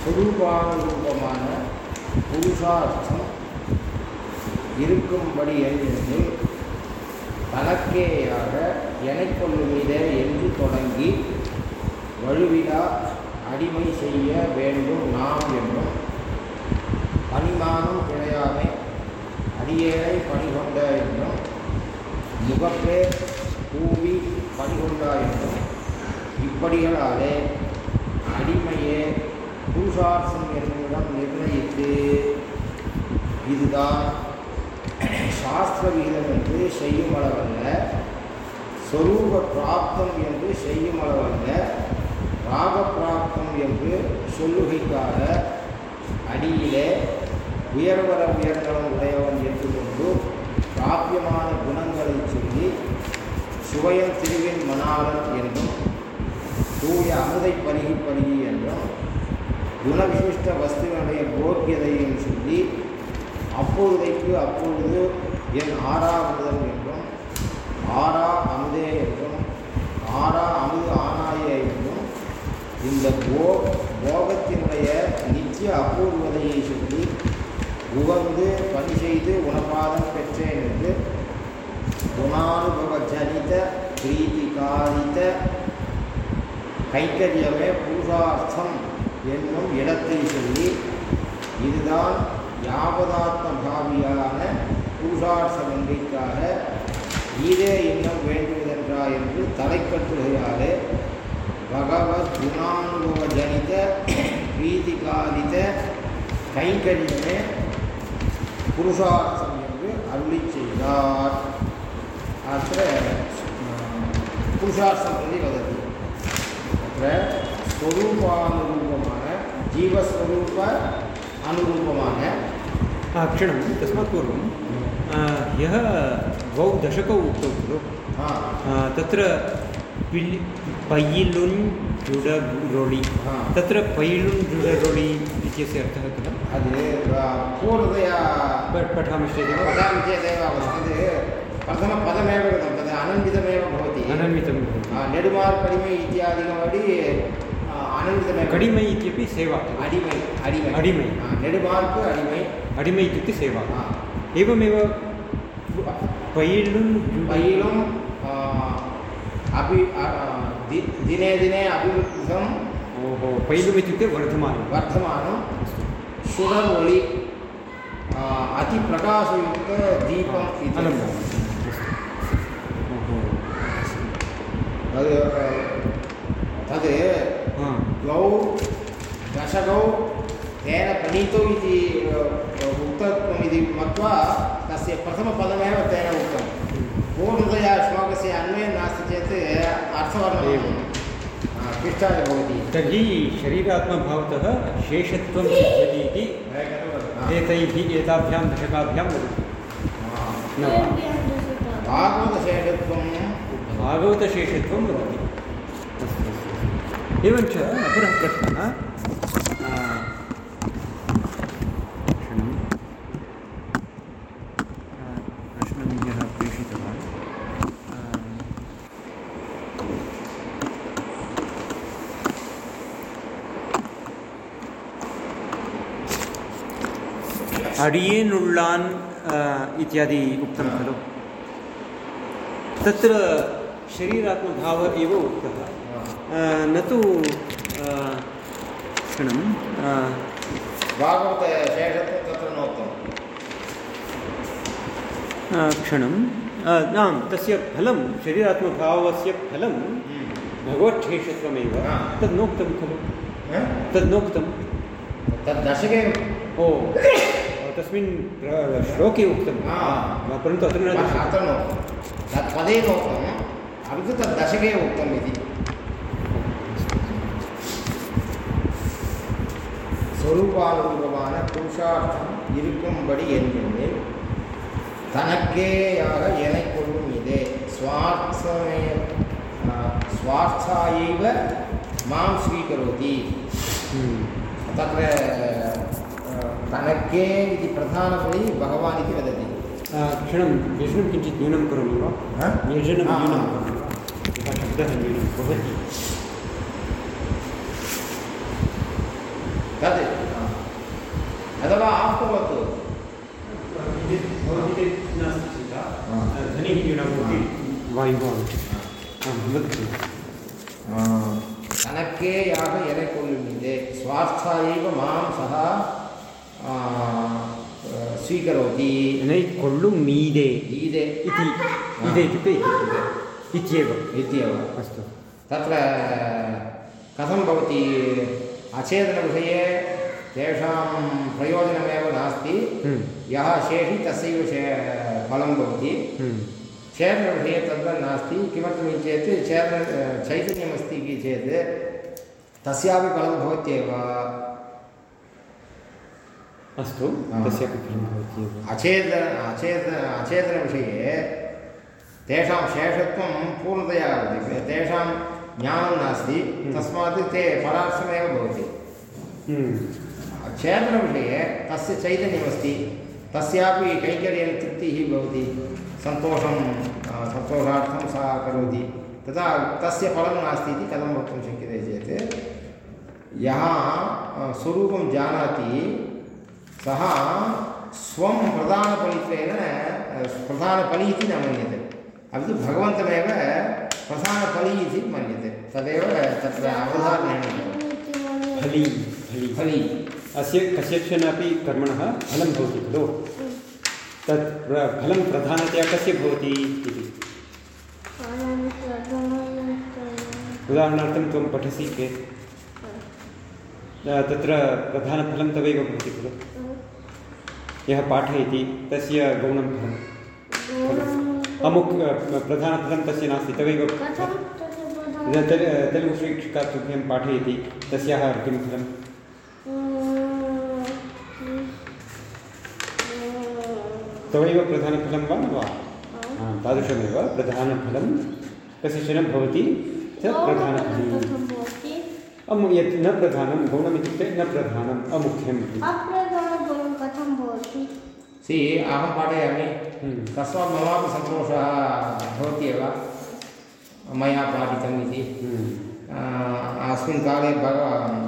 சுரூபானுரூபமான புருஷார்த்தம் இருக்கும்படி எழுதினது தனக்கேயாக எனைக்கொள்ளுமிதே என்று தொடங்கி வழுவிடா அடிமை செய்ய வேண்டும் நாம் என்றும் பணிமானம் கிடையாமை அடியேனை பணிகொண்ட என்றும் முகப்பே கூவி பதிகொண்டாயிருக்கும் இப்படிகளாலே அடிமையே புருஷார்த்தம் என்னிடம் நிர்ணயித்து இதுதான் சாஸ்திர விகிதம் என்று செய்யும் அளவல்ல சொரூப பிராப்தம் என்று செய்யும் அளவல்ல ராக பிராப்தம் என்று சொல்லுகைக்காக அடியிலே உயர்வர உயர்நலம் உடையவன் என்று கொண்டு பிராபியமான குணங்களை சொல்லி சுவயம் திருவின் மணாளன் என்றும் தூய அமுதை பருகி பருகி என்றும் குணவிசிஷ்ட வஸ்துவனுடைய போக்கியதையும் சொல்லி அப்பொழுதைக்கு அப்பொழுது என் ஆறா ஆறாவதம் என்றும் ஆறா அமுதே என்றும் ஆறா அமுது ஆனாய என்றும் இந்த போ போகத்தினுடைய நித்திய அபூர்வதையை சொல்லி உகந்து பணி செய்து உணவாதம் பெற்றேன் என்று குணானுபவ ஜனித பிரீதிகாரித கைக்கரியமே புருஷார்த்தம் என்னும் இடத்தை சொல்லி இதுதான் யாவதாத்ம பாவியான புருஷார்த்த கங்கைக்காக இதே இன்னும் வேண்டுவதென்றா என்று தலைக்கட்டுகையாலே பகவத் குணானுபவ ஜனித பிரீதிகாரித கைங்கரியமே புருஷார்த்தம் என்று அருளி செய்தார். अत्र पुरुषार्थं प्रति वदति अत्र स्वरूपानुरूपमान जीवस्वरूप अनुरूपमान क्षणं तस्मात् पूर्वं यः द्वौ दशकौ उक्तौ खलु तत्र पिल् पैलुन् जुडरोळि तत्र पैलुन् जुडरोळि इत्यस्य अर्थः किल पठामि चेदेव तद् प्रथमपदमेव कृतं तद् अनन्वितमेव भवति अनन्वितं भवति आ, नेडुमार् कडिमे इत्यादिकमपि आ, अनन्वितमेव कडिमै इत्यपि सेवा अडिमै अडिमै अडिमै. आ, नेडुमार्क् अडिमै अडिमै इत्युक्ते सेवा आ, एवमेव पैलुन् पैलुम् आ, अपि आ, दि- दिने दिने अभिवृद्धं ओहो पैलुम् इत्युक्ते वर्धमानं वर्धमानं सुरवोळि आ, अतिप्रकाशयुक्तदीपम् इति अलं ओहो तद् तद् हा। द्वौ दशकौ तेन प्रणीतौ इति उक्तत्वम् इति मत्वा तस्य प्रथमपदमेव तेन उक्तं। पूर्णतया श्लोकस्य अन्वयं नास्ति चेत् अर्थवर्णनं एवं। क्लिष्टाय भवति। तर्हि शरीरात्मभावतः शेषत्वं सिद्ध्यति इति एतैः एताभ्यां दशकाभ्यां वदति। भागवतशेषत्वं भागवतशेषत्वं वदति अस्तु अस्तु अस्तु। एवञ्च अपरः प्रश्नः आ, क्षणं आ, प्रश्नं यः प्रेषितवान् आ, अडियेनुळ्ळान् आ, इत्यादि उक्तं खलु। तत्र शरीरात्मभाव एव उक्तः। आ, न तु क्षणं आ, भागवतशेषत्वं तत्र नोक्तम्। क्षणं आ, तस्य फलं शरीरात्मभावस्य फलं भगवच्छेषत्वमेव तद् नोक्तं खलु। तद् नोक्तं। तद् दशके ओ तस्मिन् श्लोके उक्तं। परन्तु अत्र न अत्र नोक्तं। तत् पदे नोक्तम् अपि तु तद् दशके उक्तम् इति சொரூபானுரூபமான புருஷார்த்தம் இருக்கும்படி என்கின்றேன் தனக்கேயாக எனை கொள்ளும் இதே ஸ்வார்த்தமே ஸ்வார்த்தாயைவ மாம் ஸ்வீகரோதி हम्म। तत्र अ, तनके इति प्रधानपदि भगवान् इति वदति आ, क्षणं व्यजनं किञ्चित् न्यूनं करोमि वा हा? व्यजनं हा, न्यूनं हा। करोमि वा शब्दः न्यूनं भवति तद् अथवा आप्तवत् भवति चेत् नास्ति चिन्ता हा। ध्वनिः न्यूनं भवति वायुः आगच्छति आं वदतु தனக்கே யாக என கொள்ளுமிந்தே ஸ்வார்த்தா एव मां सः आ, स्वीकरोति नै कोल्लु मीदे ईदे इति इदे इत्युक्ते इत्येव इत्येव अस्तु। तत्र कथं भवति? अचेतनविषये तेषां प्रयोजनमेव नास्ति। हम्म, यः शेषि तस्यैव शे फलं भवति। हम्म, चेतनविषये तत्र नास्ति। किमर्थमिति चेत् चेतन चैतन्यमस्ति इति चेत् तस्यापि फलं भवत्येव। अस्तु तस्यापि फलं भवति एव अचेतन अचेतन अचेतनविषये तेषां शेषत्वं पूर्णतया भवति तेषां ज्ञानं नास्ति तस्मात् ते परार्थमेव भवति। हम्म, चेतनविषये तस्य चैतन्यमस्ति तस्यापि कैङ्कर्येण तृप्तिः भवति सन्तोषं सन्तोषार्थं सः करोति तदा तस्य फलं नास्ति इति कथं वक्तुं शक्यते चेत् यः स्वरूपं जानाति सः स्वं प्रधानफलित्वेन प्रधानफली इति न मन्यते। अपि तु भगवन्तमेव प्रधानफली इति मन्यते। तदेव तत्र अवधारणेन फली फली। फली। अस्य कस्यचनापि कर्मणः फलं भवति खलु? तत् प्र- फलं प्रधानतया कस्य भवति इति? उदाहरणार्थं त्वं पठसि चेत् तत्र प्रधानफलं तवैव भवति खलु? यः पाठयति तस्य गौणं फलम् अमुक् प्रधानफलं तस्य नास्ति तवैव तेल- तेलुगु शिक्षिका तुभ्यं पाठयति तस्याः किं फलं तवैव प्रधानफलं वा न वा? तादृशमेव प्रधानफलं कस्यचन भवति स प्रधानफली अमु यत् न प्रधानं गौणमित्युक्ते न प्रधानम् अमुख्यम् इति। कथं भवति? सि अहं पाठयामि। तस्मात् ममापि सन्तोषः भवत्येव मया पाठितम् इति अस्मिन् काले भग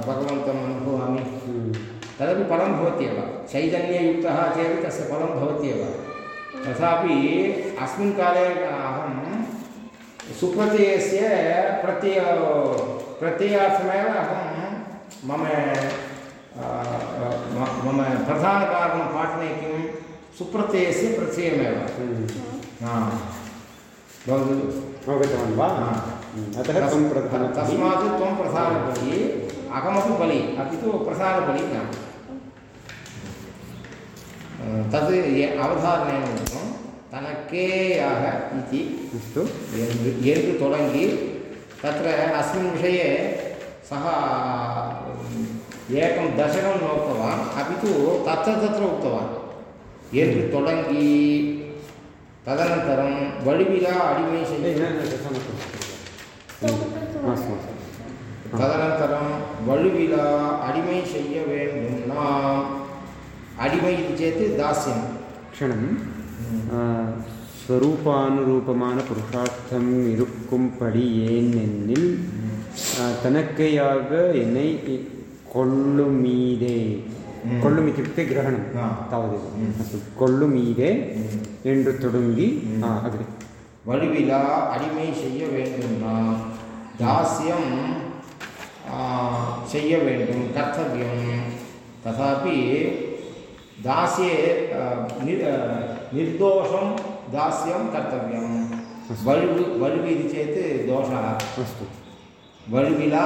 भगवन्तम् अनुभवामि। हम्म, तदपि फलं भवत्येव चैतन्ययुक्तः चेत् तस्य फलं भवत्येव तथापि अस्मिन् काले अहं सुप्रत्ययस्य प्रत्यय प्रत्ययार्थमेव अहं मम मम प्रधानकारणं पाठने किं सुप्रत्ययस्य प्रत्ययमेव हम्म। हा. भवतु अवगतवान् वा हा. हम्म, अतः त्वं प्रधानफली तस्मात् त्वं प्रधानबली अहमपि बलि अपि तु प्रधानबली न तद् ये- அவதாரணேன உத்தம் தனக்கேயாக इति अस्तु என்று என்று தொடங்கி तत्र अस्मिन् विषये सः एकं दशकं नोक्तवान् अपि तु तत्र तत्र उक्तवान् என்று தொடங்கி ததனந்தரம் வலுவிலா அடிமை செய்ய ததனந்தரம் வலுவிலா அடிமை செய்ய வேண்டும் நாம் அடிமை இது சேத்து தாஸ்யம் க்ஷணம் ஸ்வரூபானுரூபமான புருஷார்த்தம் இருக்கும்படி ஏனெனில் தனக்கையாக என்னை கொள்ளும் மீதே ம். கொள்ளும் इत्युक्ते ग्रहणं ஆ. तावदेव ம். अस्तु கொள்ளுமீதே ம். என்று தொடங்கி ம். ஆ, अग्रे वळुविला अडिमै செய்ய வேண்டும் நாம் दास्यं आ, செய்ய வேண்டும் कर्तव्यं तथापि दास्ये आ, नि- आ, निर्दोषं दास्यं कर्तव्यं वळुवु वळुवु इति चेत् दोषः अस्तु वळुविला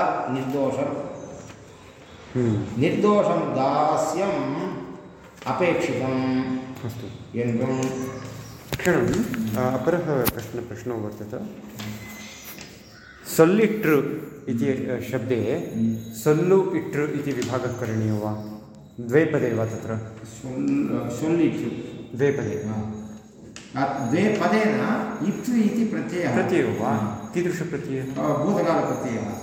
हम्म। निर्दोषं दास्यम् अपेक्षितम्। अस्तु। यन्त्रं क्षणम् अपरः कश्चन प्रश्नो वर्तते। सल्लिट्रु इति शब्दे सल्लु इट्रु इति विभागः करणीयो वा? द्वे वा तत्र? सोल्लिट्रु द्वे पदे द्वे पदेन इट्रु इति प्रत्ययः। प्रत्ययो वा? कीदृशप्रत्ययः? भूतकालप्रत्ययः।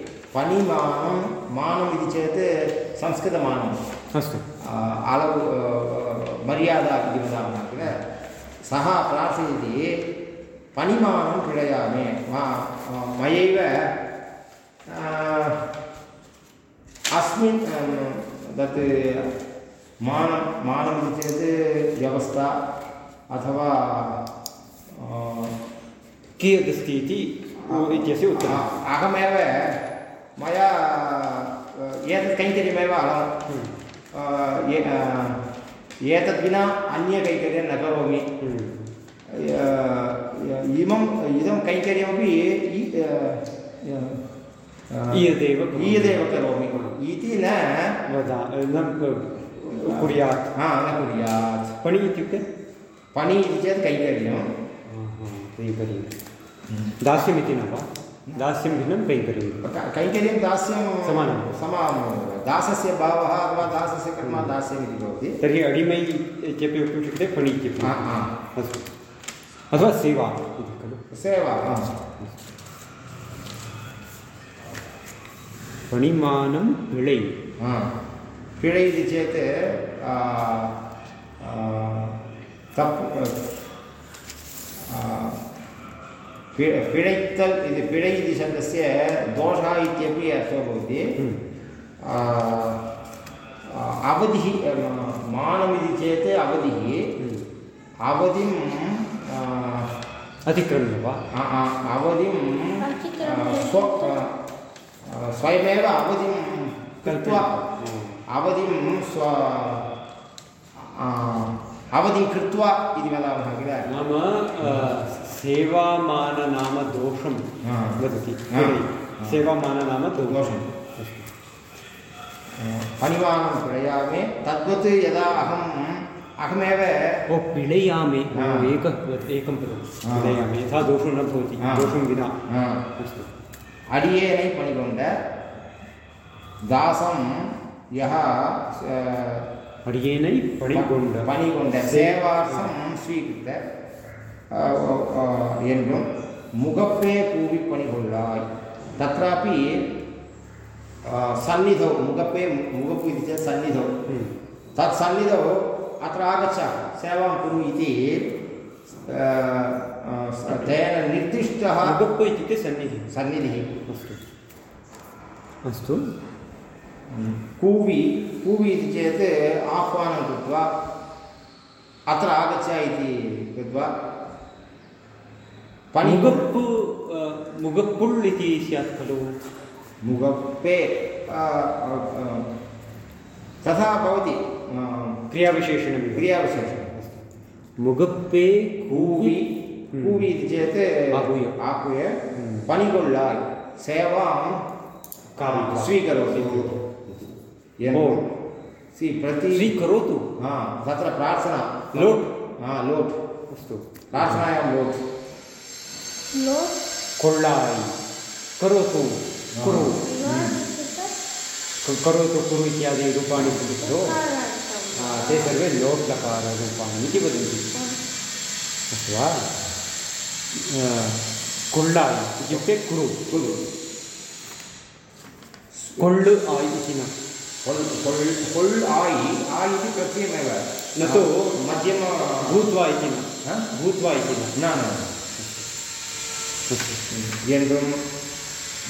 पनिमानं मानम् इति चेत् संस्कृतमानम् अस्तु अलौ मर्यादा इति वदामः किल सः प्रार्थयति पनिमानं क्रीडयामि मा मयैव अस्मिन् तत् मानं मानम् इति चेत् व्यवस्था अथवा कियदस्ति इति इत्यस्य उत्तरम् अहमेव मया एतत् कैङ्कर्यमेव अलं एतद् विना अन्यकैङ्कर्यं न करोमि इमम् इदं कैङ्कर्यमपि ईयदेव ईयदेव करोमि इति न वदा न कुर्यात् हा न कुर्यात् पणि इत्युक्ते पणि इति चेत् कैङ्कर्यं कैङ्कर्यं दास्यमिति न वा दास्यं भिन्नं कैङ्कर्यं कैङ्कर्यं दास्यं समानं। समानं दासस्य भावः अथवा दासस्य कर्म दास्यम् इति भवति। तर्हि अडिमै इत्यपि वक्तुं शक्यते फणि इत्यपि हा, हा। अस्तु। अथवा सेवा इति खलु। सेवा। फणिमानं पिळै। हा। पिळै इति चेत् तप् आ, पि- पिळैत्तल् इति पिळै इति शब्दस्य दोषः इत्यपि अर्थः भवति अवधिः मानमिति चेत् अवधिः अवधिं अतिक्रम्य वा अवधिं स्व स्वयमेव अवधिं कृत्वा अवधिं स्व अवधिं कृत्वा इति वदामः किल नाम सेवामाननामदोषं हा। वदति हा। पिळै हा। सेवामाननाम दोषं दोषम् पनिवानं प्रयामे तद्वत् यदा अहम् अहमेव ओ पिळयामि हा। एकः एकं पदं हा। पिळयामि यथा दोषं न भवति हा। दोषं विना ஆ, अस्तु அடியேனை பணிகொண்ட தாசம் யः அஹ், अडियेनै पणिगोण्ड பணிகொண்ட சேவார்த்தம் ஸ்வீகிருத்த அஹ், அஹ், என்றும் முகப்பே கூவி பணிகொள்ளாய் तत्रापि अह, सन्निधौ मुगपे मुगपु इति चेत् सन्निधौ हम्म। तत् सन्निधौ अत्र आगच्छ सेवां कुरु इति अह, अह, तेन निर्दिष्टः मुगप्प इत्युक्ते सन्निधिः सन्निधिः अस्तु अस्तु कूवि कूवि इति चेत् आह्वानं कृत्वा अत्र आगच्छ इति कृत्वा अ, मुगप्पुळ् इति स्यात् खलु। मुगप्पे तथा भवति अ, क्रियाविशेषणमिव क्रियाविशेषः मुगप्पे कूवि हम्म। कूवि इति चेत् आहूय। आहूय हम्म। पणिगोळ्ळाय् सेवां कारयित्वा। स्वीकरोतु। सि प्रति स्वीकरोतु? हा तत्र प्रार्थना। लोट्। हा लोट्। अस्तु। प्रार्थनायां लोट्। करोतु लोट् इत्युक्ते क- करोतु कुरु इत्यादि रूपाणि सन्ति खलु उकारार्थं। आ, ते सर्वे लोट् लकाररूपाणि इति वदन्ति। अस्तु वा कोळ्ळायि इत्युक्ते कुरु कुरु। कोळ् आय् इति न। कोल् आयि आ इति प्रत्ययमेव। न तु मध्यम भूत्वा इति न। भूत्वा इति न न। என்றும்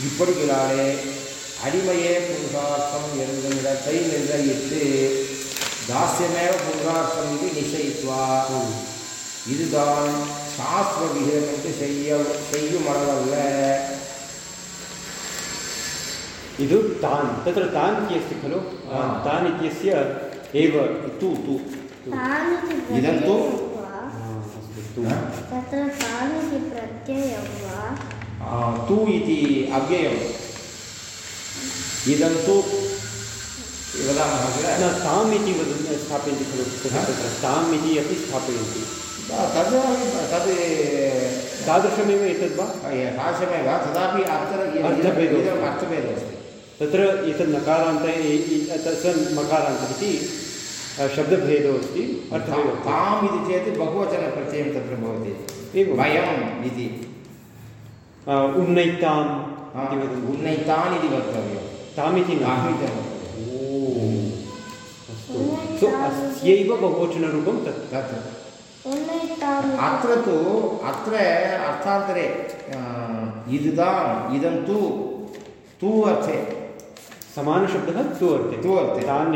இப்படிகளாலே அடிமையே புருஷார்த்தம் என்றும் இடத்தை நிர்ணயித்து தாஸ்யமேவ புருஷார்த்தம் இது நிச்சயித்வா இதுதான் சாஸ்திர விகிதம் என்று செய்ய செய்யும் அளவல்ல इदु तान् तत्र तान् इति अस्ति खलु हा. तान् इत्यस्य एव तु तु तान् इति इदं तु? तत्र तान् इति प्रत्ययं वा? आ, तु इति अव्ययम्। इदं तु वदामः किल? न ताम् इति वदन् स्थापयन्ति खलु तत्र। ताम् इति अपि स्थापयन्ति। तद् तद् तादृशमेव एतद् वा? तादृशमेव तदापि अत्र इ- अर्थभेदः। अस्ति तत्र एतद् नकारान्त तस्य मकारान्तः इति शब्दभेदो अस्ति अस्ति। ताम् इति चेत् बहुवचनप्रत्ययं तत्र भवति। एवं। वयम् इति। उन्नैताम् हा, उन्नैतान् इति वक्तव्यं तामिति न। तामिति न। वक्तव्यम्। अस्तु। सो अस्यैव बहुवचनरूपं तत्। तत्। अत्र तु अत्र अर्थान्तरे इदं तु तु अर्थे। समानशब्दः तु अर्थे। तु अर्थे। तान्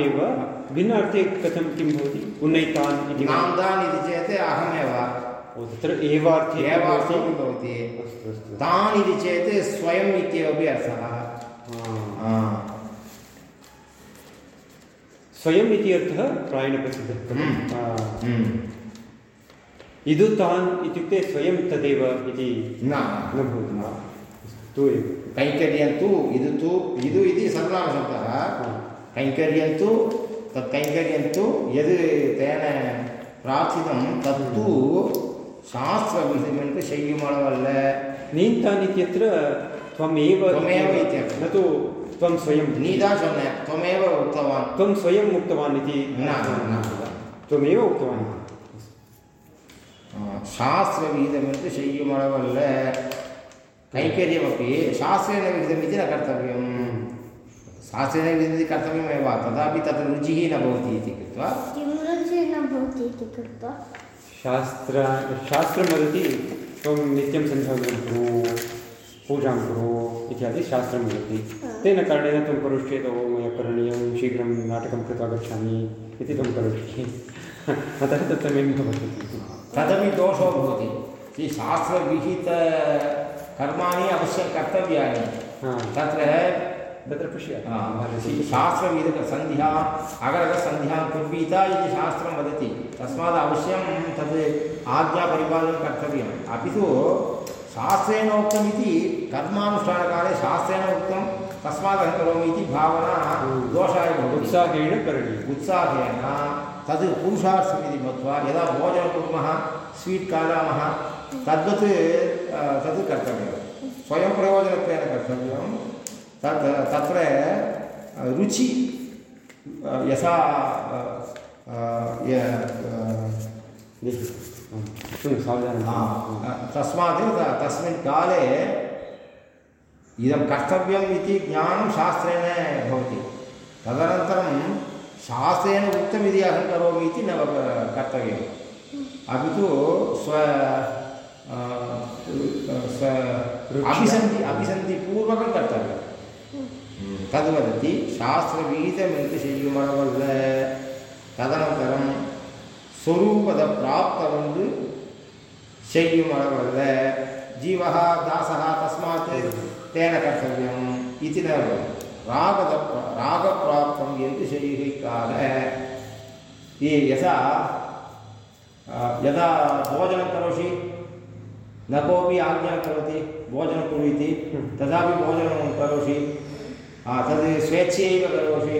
एव भिन्न अर्थे कथं किं भवति? उन्नैतान् इति वा? नाम्दान् इति चेत् अहमेव। तत्र एवार्थे भवति? तान् इति चेत् स्वयम् इत्येवपि अर्थः। स्वयम् इति अर्थः प्रायेण प्रसिद्धः खलु? हम्म। हम्म। इदु तान् इत्युक्ते स्वयं तदेव इति न। न भवति। तु एव। कैङ्कर्यं तु इदु तु इदु इति सर्वनामशब्दः। कैङ्कर्यं तु तत् कैङ्कर्यं तु यद् तेन प्रार्थितं तत्तु शास्त्रविषयमेण्ट् शय्युमणवल्ल नीन्तान् त्वमेव त्वमेव इत्यर्थः न तु त्वं स्वयं नीता सम्य त्वमेव उक्तवान्। त्वं स्वयम् उक्तवान् इति न त्वमेव उक्तवान्। शास्त्रविहितमिति शय्युमणवल्ल कैङ्कर्यमपि शास्त्रेण विहितमिति न कर्तव्यं शास्त्रेण विहितमिति कर्तव्यमेव तदापि तत्र रुचिः न भवति इति कृत्वा। किं रुचिः न भवति इति कृत्वा। शास्त्र शास्त्रं वदति त्वं नित्यं सन्ध्यावन्दनं कुरु पूजां कुरु इत्यादि शास्त्रं वदति तेन कारणेन त्वं करोषि चेत् ओ मया करणीयं शीघ्रं नाटकं कृत्वा गच्छामि इति त्वं करोषि। अतः तत्समयं भवति। तदपि दोषो भवति। शास्त्रविहितकर्माणि अवश्यं कर्तव्यानि। तत्र तत्र पश्य आ, शास्त्रविहितसन्ध्या अगरगसन्ध्यां कुर्वीत इति शास्त्रं वदति। तस्मात् अवश्यं तद् आज्ञापरिपालनं कर्तव्यम्। अपि तु शास्त्रेण उक्तमिति कर्मानुष्ठानकाले शास्त्रेण उक्तं तस्मात् अहं करोमि इति भावना दोषाय भवति। उत्साहेन करणीयम्। उत्साहेन तद् पुरुषार्थमिति मत्वा यदा भोजनं कुर्मः स्वीट् खादामः तद्वत् तद् कर्तव्यं स्वयं प्रयोजनत्वेन कर्तव्यं तत् तत्र रुचि यथा तस्मात् तस्मिन् काले इदं कर्तव्यम् इति ज्ञानं शास्त्रेण भवति। तदनन्तरं शास्त्रेण उक्तमिति अहं करोमि इति न कर्तव्यम्। अपि तु स्व स्व अभिसन्धि अभिसन्धिपूर्वकं कर्तव्यं तद्वदति शास्त्रगीतमेतुशय्युमणवल्ल तदनन्तरं स्वरूपदप्राप्तवन्तु शय्युमणवल्ल जीवः दासः तस्मात् तेन कर्तव्यम् इति न रागद रागप्राप्तं यन्तु शैः काल। यथा यदा भोजनं करोषि, न कोपि आज्ञा करोति, भोजनं कुरु इति तदापि भोजनं करोषि तद् स्वेच्छयैव करोषि।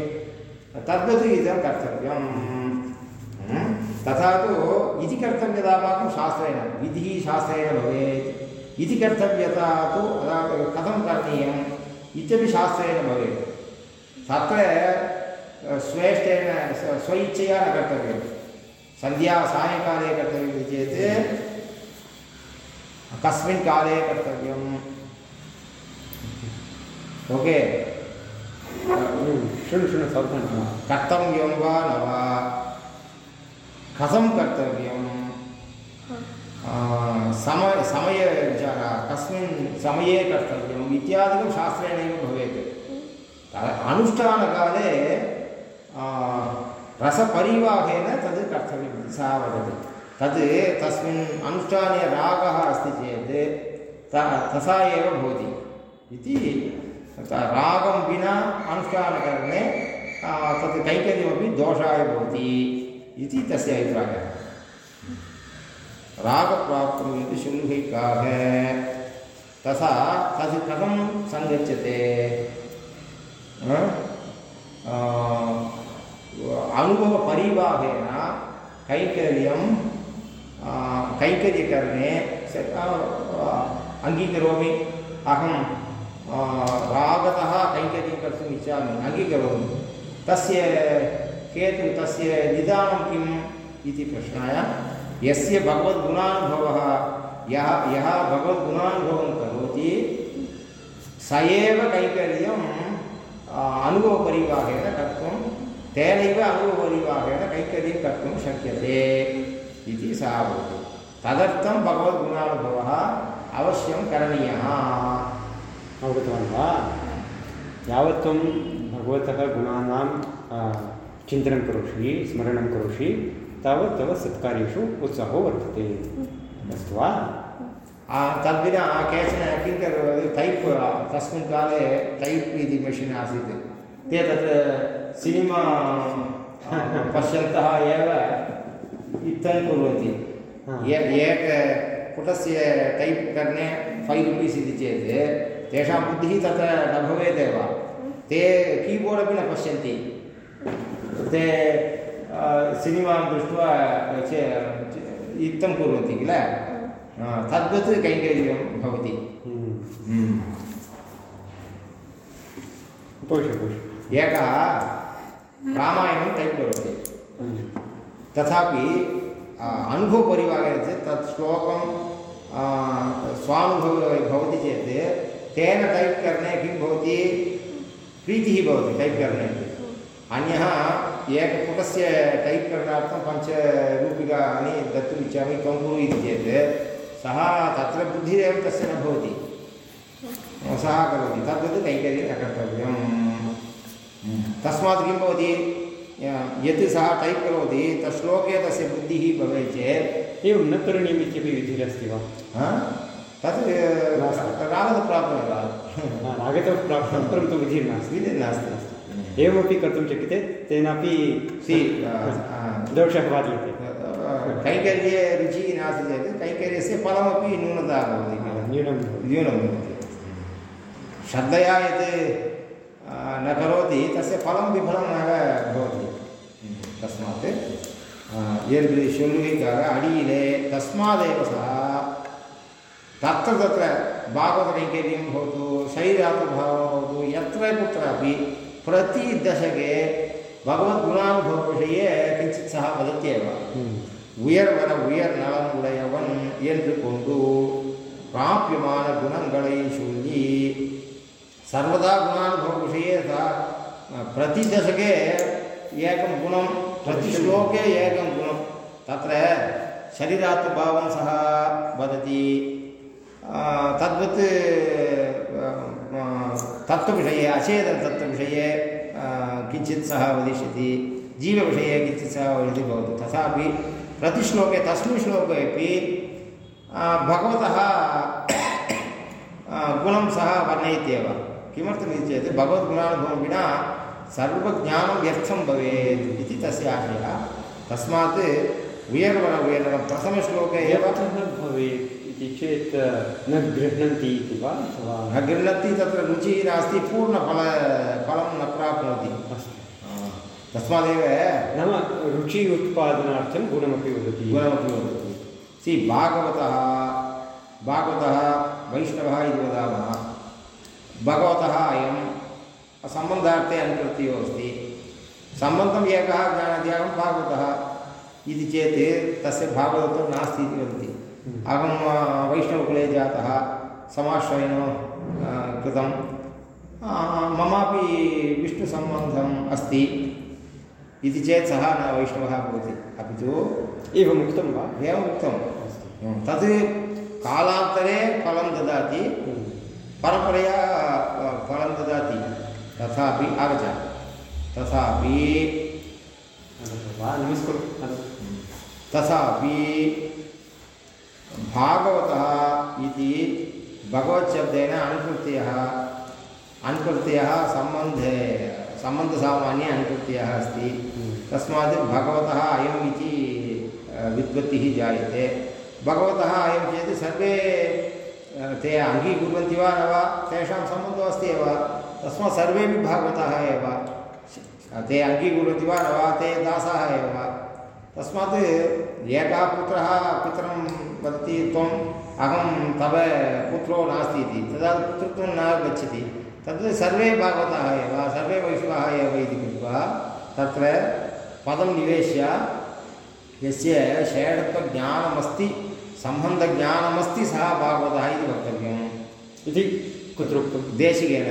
तद्वत् इदं कर्तव्यम्। हम्म? तथा तु इति कर्तव्यतामाकं शास्त्रेण, विधिः शास्त्रेण भवेत्। इति कर्तव्यता तु कथं करणीयम्? इत्यपि शास्त्रेण भवेत्। तत्र स्वेष्टेन स्व इच्छया न कर्तव्यं सन्ध्या सायङ्काले कर्तव्यम् इति चेत्, कस्मिन् काले कर्तव्यम्। ओके। शृणु शृणु सावधानं कर्तव्यं वा न वा कथं कर्तव्यं आ, समय समयविचारः कस्मिन् समये कर्तव्यम् इत्यादिकं शास्त्रेणैव भवेत् त- अनुष्ठानकाले रसपरिवाहेन तद् कर्तव्यम् इति सः वदति तद् तस्मिन् अनुष्ठाने रागः अस्ति चेत् तथा एव भवति इति त- रागं विना अनुष्ठानकरणे तत् कैङ्कर्यमपि दोषाय भवति इति तस्य अभिप्रायः। रागप्राप्तम् इति शुल्हिकाः तथा तद् कथं सङ्गच्छते? अनुभवपरिवाहेन कैङ्कर्यं आ, कैङ्कर्यकरणे अङ्गीकरोमि अहं रागतः कैङ्कर्यं कर्तुम् इच्छामि अङ्गीकरोमि तस्य हेतुः तस्य निदानं किम् इति प्रश्नाय यस्य भगवद्गुणानुभवः यः यः भगवद्गुणानुभवं करोति स एव कैङ्कर्यम् अनुभवपरिवाहेन कर्तुं तेनैव अनुभवपरिवाहेन कैङ्कर्यं कर्तुं शक्यते इति सः भवति तदर्थं भगवद्गुणानुभवः अवश्यं करणीयः अवगतवान् वा? यावत् त्वं भगवतः गुणानां चिन्तनं करोषि स्मरणं करोषि तावत् तव सत्कार्येषु उत्साहो वर्तते। अस्तु वा? तद्विना केचन किं करोति टैप् तस्मिन् काले टैप् इति मशिन् आसीत्। ते तत्र सिनिमा पश्यन्तः एव इत्थं कुर्वन्ति। एकपुटस्य टैप् करणे फैव् रुपीस् इति चेत् तेषां बुद्धिः तत्र न भवेदेव। ते कीबोर्ड् अपि न पश्यन्ति। ते सिनिमां दृष्ट्वा इत्थं कुर्वन्ति किल? तद्वत् कैङ्कर्यं भवति। एकः रामायणं टैप् करोति। तथापि अनुभवपरिवारे चेत् तत् श्लोकं स्वानुभवः भवति चेत् तेन टैप् करणे किं भवति? प्रीतिः भवति टैप् करणे अन्यः एकपुटस्य टैप् करणार्थं पञ्चरूप्यकाणि दत्तुम् इच्छामि त्वं कुरु इति चेत्। सः तत्र बुद्धिरेव तस्य न भवति। सः करोति। तद्वत् कैङ्कर्यं न कर्तव्यं तस्मात् किं भवति? यत् सः टैप् करोति तत् श्लोके तस्य बुद्धिः भवेत् चेत्। एवं न करणीयम् इत्यपि विधिरस्ति वा? तद् प्राप्त प्राप्नोति रागतः प्राप्तं शक्य विधिः नास्ति विधिः नास्ति एवमपि कर्तुं शक्यते तेनापि दोषः बाध्यते रुचिः नास्ति चेत् फलमपि न्यूनता भवति न्यूनं न्यूनं भवति श्रद्धया यत् न करोति तस्य फलं विफलं न भवति तस्मात् एल् शुल्लिकाः अडिले तस्मादेव सः तत्र तत्र भागवतकैङ्कर्यं भवतु शरीरात्मभावं भवतु यत्र कुत्रापि प्रतिदशके भगवद्गुणानुभवविषये किञ्चित् सः वदत्येव உயர்வன உயர் நலம் உடையவன் என்று கொண்டு பிராபியமான குணங்களை சொல்லி सर्वदा गुणानुभवविषये सा प्रतिदशके एकं गुणं प्रतिश्लोके एकं गुणं तत्र शरीरात्मभावं सः वदति तद्वत् तत्त्वविषये अचेतनतत्त्वविषये किञ्चित् सः वदिष्यति जीवविषये किञ्चित् सः वदति भवतु तथापि प्रतिश्लोके तस्मिन् श्लोके अपि भगवतः गुणं सः वर्णयत्येव किमर्थमिति चेत् भगवद्गुणानुभवं विना सर्वज्ञानं व्यर्थं भवेत् इति तस्य आशयः तस्मात् उयर्वन उयर्वनं प्रथमश्लोके एव भवेत् इति चेत् न गृह्णन्ति इति वा अथवा न गृह्णन्ति तत्र रुचिः नास्ति पूर्णफल फलं न प्राप्नोति। अस्तु। तस्मादेव नाम रुचि उत्पादनार्थं गुणमपि वदति। गुणमपि वदति। सि भागवतः भागवतः वैष्णवः इति वदामः। भगवतः अयं सम्बन्धार्थे अनुकृत्यो अस्ति। सम्बन्धम् एकः जानाति अहं भागवतः। इति चेत् तस्य भागवतं नास्ति इति वदति। अहं वैष्णवकुले जातः समाश्रयणं कृतं ममापि विष्णुसम्बन्धम् अस्ति। इति चेत् सः न वैष्णवः भवति। अपि तु एवम् उक्तं वा? एवम् उक्तं तत् कालान्तरे फलं ददाति। परम्परया फलं ददाति। तथापि आगच्छ तथापि नमस्कुरु तथापि भागवतः इति भगवच्छब्देन अनुकृत्यः अनुकृत्यः सम्बन्धे, सम्बन्धसामान्ये अनुकृत्यः अस्ति। तस्मात् भगवतः अयम् इति व्युत्पत्तिः जायते। भगवतः अयं चेत् सर्वे ते अङ्गीकुर्वन्ति वा न वा, तेषां सम्बन्धो अस्ति एव। तस्मात् सर्वेपि भागवताः एव। ते अङ्गीकुर्वन्ति वा न वा, ते दासाः एव। तस्मात् एकः पुत्रः, पितरं वदति त्वं अहं तव पुत्रो नास्ति इति तदा पुत्रत्वं न गच्छति तद् सर्वे भागवताः एव सर्वे वैष्णवाः एव इति कृत्वा तत्र पदं निवेश्य यस्य षेडत्वज्ञानमस्ति सम्बन्धज्ञानमस्ति सः भागवतः इति वक्तव्यम्। इति कुत्र देशिकेन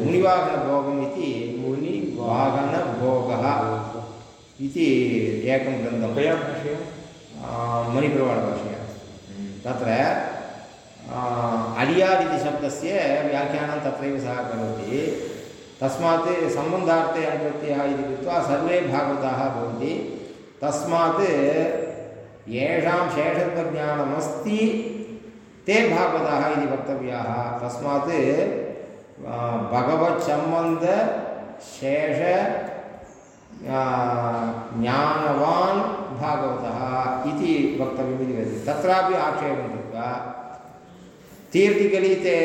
मुनिवाहनभोगम् इति मुनिवाहनभोगः इति एकं ग्रन्थं कया भाषया मणिप्रवाणभाषया तत्र आ, अडियार् इति शब्दस्य व्याख्यानं तत्रैव सः करोति तस्मात् सम्बन्धार्थे अनुप्रत्ययः इति कृत्वा सर्वे भागवताः भवन्ति तस्मात् येषां शेषत्वज्ञानमस्ति ते भागवताः इति वक्तव्याः तस्मात् आ, भगवत्सम्बन्ध शेष आ, ज्ञानवान् भागवतः इति वक्तव्यमिति वदति। तत्रापि आक्षेपं कृत्वा थियरिटिकलि ते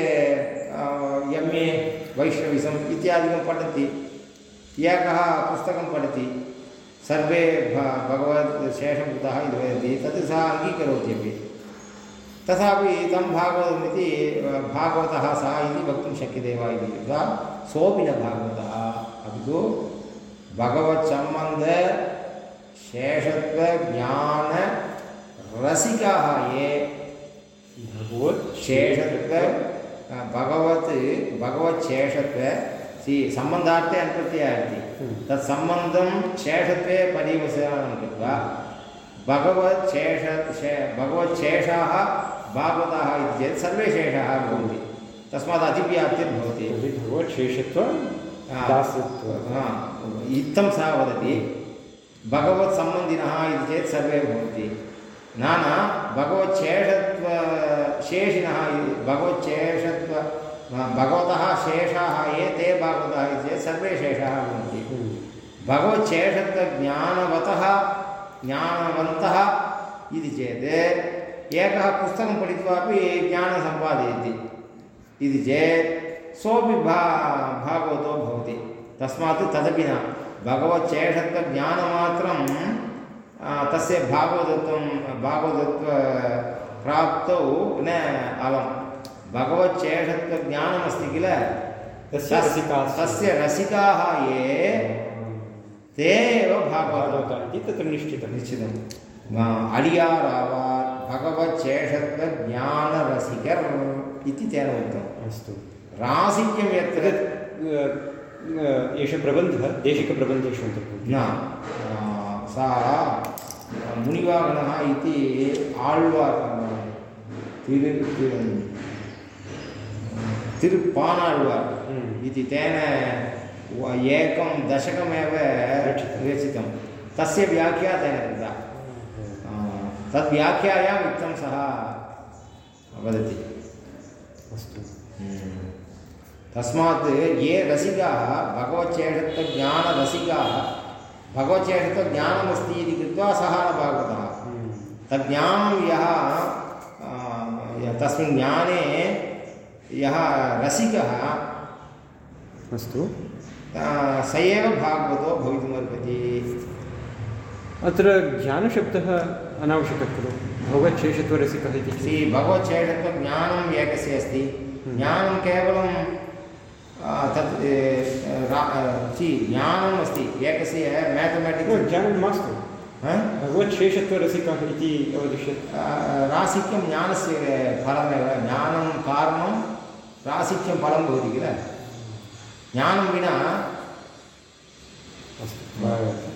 एम् ए वैष्णविसम् इत्यादिकं पठन्ति एकः पुस्तकं पठति, सर्वे भ भगवत् शेषं कुतः इति वदति, तत् सः अङ्गीकरोति अपि। तथापि तं भागवतमिति भागवतः सः इति वक्तुं शक्यते वा इति कृत्वा, सोऽपि न भागवतः अपि तु भगवत्सम्बन्ध शेषत्वज्ञान रसिकाः ये। भगवत् शेषत्व भगवत् भगवच्छेषत्व सि सम्बन्धार्थे अनुप्रत्ययार्थी तत् सम्बन्धं शेषत्वे पर्यवसानं कृत्वा भगवच्छेष शे भगवच्छेषाः भागवताः इति चेत् सर्वे शेषाः भवन्ति। तस्मात् अतिव्याप्तिर्भवति। भगवत् शेषत्व इत्थं सः वदति भगवत्सम्बन्धिनः इति चेत् सर्वे भवन्ति। न न भगवच्छेषत्व भगवच्छेषत्व भगवतः शेषाः ये, ते भागवतः इति चेत् सर्वे शेषाः भवन्ति। भगवच्छेषत्वज्ञानवतः ज्ञानवन्तः इति चेत् एकः पुस्तकं पठित्वापि ज्ञानं सम्पादयति। इति चेत् सोऽपि भा, भागवतो भवति। तस्मात् तदपि न। भगवच्छेषत्वज्ञानमात्रं आ, तस्य भागवतत्वं भागवतत्व प्राप्तौ न अलं। भगवच्छेषत्वज्ञानमस्ति किल? तस्य तस्- रसिकाः तस्य रसिकाः ये ते एव भागवत इति तत्र निश्चितं निश्चितं अडियारावार् भगवच्छेषत्वज्ञानरसिकर् इति तेन उक्तम्। अस्तु। रासिक्यं यत्र? एषः प्रबन्धः देशिकप्रबन्धेषु अन्तर्भवति। न सा मुनिवागणः इति आಳ್वार् तिरु तिरु तिरुपानाळ्वार् हम्म। इति तेन एकं दशकमेव रचितं। तस्य व्याख्या तेन कृता तद्व्याख्यायाम् इत्थं सः वदति। अस्तु। तस्मात् ये रसिकाः भगवच्छेषत्वज्ञानरसिकाः भगवच्छेषत्वज्ञानमस्ति इति कृत्वा सः न भागवतः। तज्ज्ञानं यः तस्मिन् ज्ञाने यः रसिकः अस्तु। स एव भागवतो भवितुमर्हति। अत्र ज्ञानशब्दः अनावश्यकः खलु। भगवच्छेषत्वरसिकः इति सि भगवच्छेषत्वज्ञानम् एकस्य अस्ति। ज्ञानं केवलं तत् ए, रा- सि ज्ञानम् अस्ति एकस्य मेथमेटिक्स् ज्ञानं मास्तु भगवच्छेषत्वरसिकः इति अवदिश्यते रासिक्यं ज्ञानस्य फलमेव। ज्ञानं कारणं रासिक्यं फलं भवति किल? ज्ञानं विना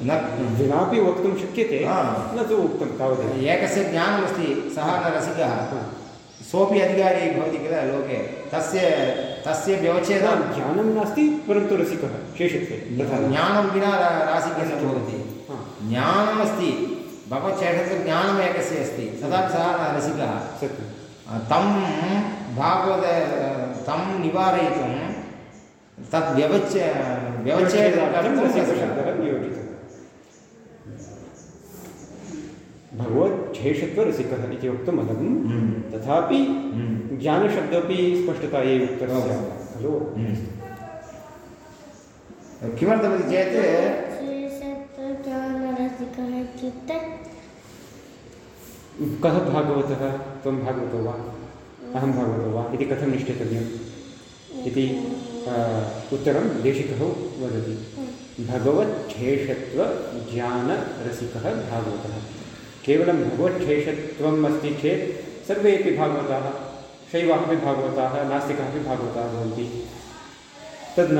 न विनापि वक्तुं शक्यते हा। न तु उक्तं तावदेव। एकस्य ज्ञानमस्ति सः न रसिकः। सोऽपि अधिकारी भवति किल लोके? तस्य तस्य व्यवच्छेदं ज्ञानं नास्ति परन्तु रसिकः शेषत्वे। ज्ञानं विना रा- रासिक्यं न भवति। ज्ञानमस्ति भगवच्छेषस्य ज्ञानम् एकस्य अस्ति। तथापि सः रसिकः। सत्यं तं भागवत तं निवारयितुं तद् व्यवच्छ व्यवच्छेदं रसिकशब्दः भगवच्छेषत्वरसिकः इति उक्तम् अलं हम्म, तथापि हम्म, ज्ञानशब्दोपि स्पष्टतया एव उक्तः स्यात् खलु हम्म। किमर्थमिति चेत्? कः भागवतः? त्वं भागवतो वा? अहं भागवतो वा? इति कथं निश्चेतव्यम्? इति उत्तरं देशिकः वदति। भगवच्छेषत्वज्ञानरसिकः भागवतः। केवलं भगवच्छेषत्वम् अस्ति चेत् सर्वेपि भागवताः। शैवाः अपि भागवताः नास्तिकाः अपि भागवताः भवन्ति। तद् न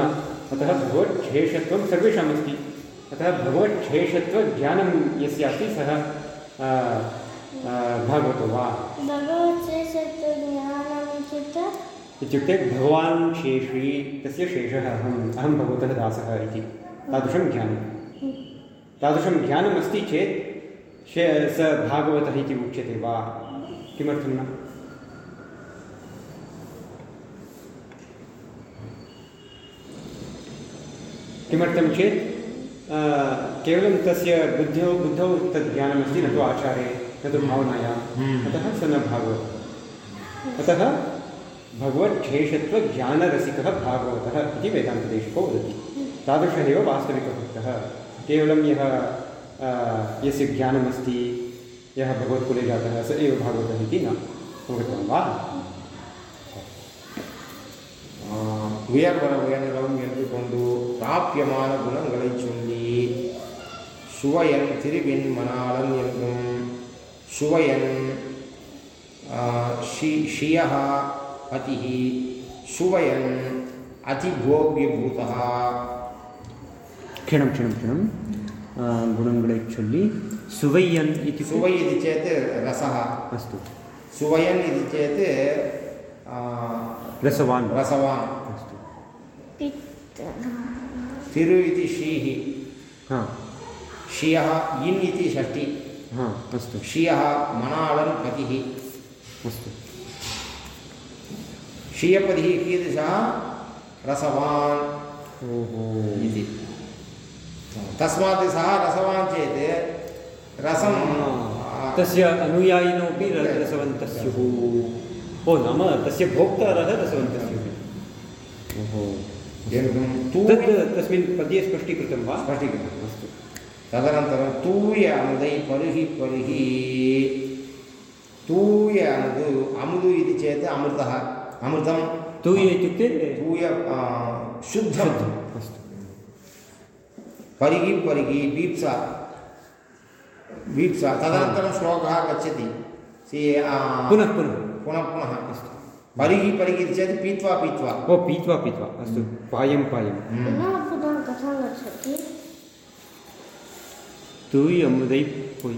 अतः भगवच्छेषत्वं सर्वेषाम् अस्ति अतः भगवच्छेषत्वज्ञानं यस्य अस्ति सः भागवतो वा? इत्युक्ते भगवान् शेषी तस्य शेषः अहम् अहं भगवतः दासः इति। तादृशं ज्ञानं। तादृशं ज्ञानमस्ति चेत् शे स भागवतः इति उच्यते वा? किमर्थं न? किमर्थं चेत् केवलं तस्य बुद्धौ बुद्धौ तद् ज्ञानमस्ति न तु आचारे न तु भावनायाम् हम्म। अतः स न भागवतः अतः भगवच्छेषत्वज्ञानरसिकः भागवतः इति वेदान्तदेशिको वदति। तादृशः एव वास्तविकभक्तः। केवलं यः यस्य ज्ञानमस्ति यः भगवत्कुले जातः स एव भागवतः इति न अवगतं वा? உயர்வன உயர்நிலம் என்று கொண்டு பிராபியமான குணங்களை சொல்லி சுவையன் திருவின் மணாளன் என்றும் சுவையன் ஷி ஷியா பதி சுவையன் அதிபோகியபூதா क्षणं क्षणं क्षणं गुणङ्गळे चोल्लि सुवयन् इति सुवै इति चेत् रसः अस्तु सुवयन् इति चेत् रसवान् रसवान् तिरु इति शीः हा। शियः इन् इति षष्ठी हा अस्तु। शियः मणाळन् पतिः। अस्तु। शियपतिः कीदृशः? रसवान् ओहो। इति। तस्मात् सः रसवान् चेत् रसं तस्य अनुयायिनोपि रसवन्तः स्युः ओ नाम तस्य भोक्तारः रसवन्तः स्युः ओहो। एकं तत् तूय तस्मिन् पद्ये स्पष्टीकृतं वा स्पष्टीकृतम् अस्तु तदनन्तरं तूय अमुदै परुहि परुहि तूय अमुदु अमुदु इति चेत् अमृतः अमृतं तूय इत्युक्ते तूय आ, शुद्धं अस्तु परिगि परिगि बीप्सा बीप्सा तदनन्तरं श्लोकः गच्छति पुनः पुनः पुनः पुनः परिगि परिगि इति चेत् पीत्वा पीत्वा। ओ पीत्वा पीत्वा अस्तु पायं पायं। हम्म। पुनः पुनः कथं गच्छति तूय् पोयि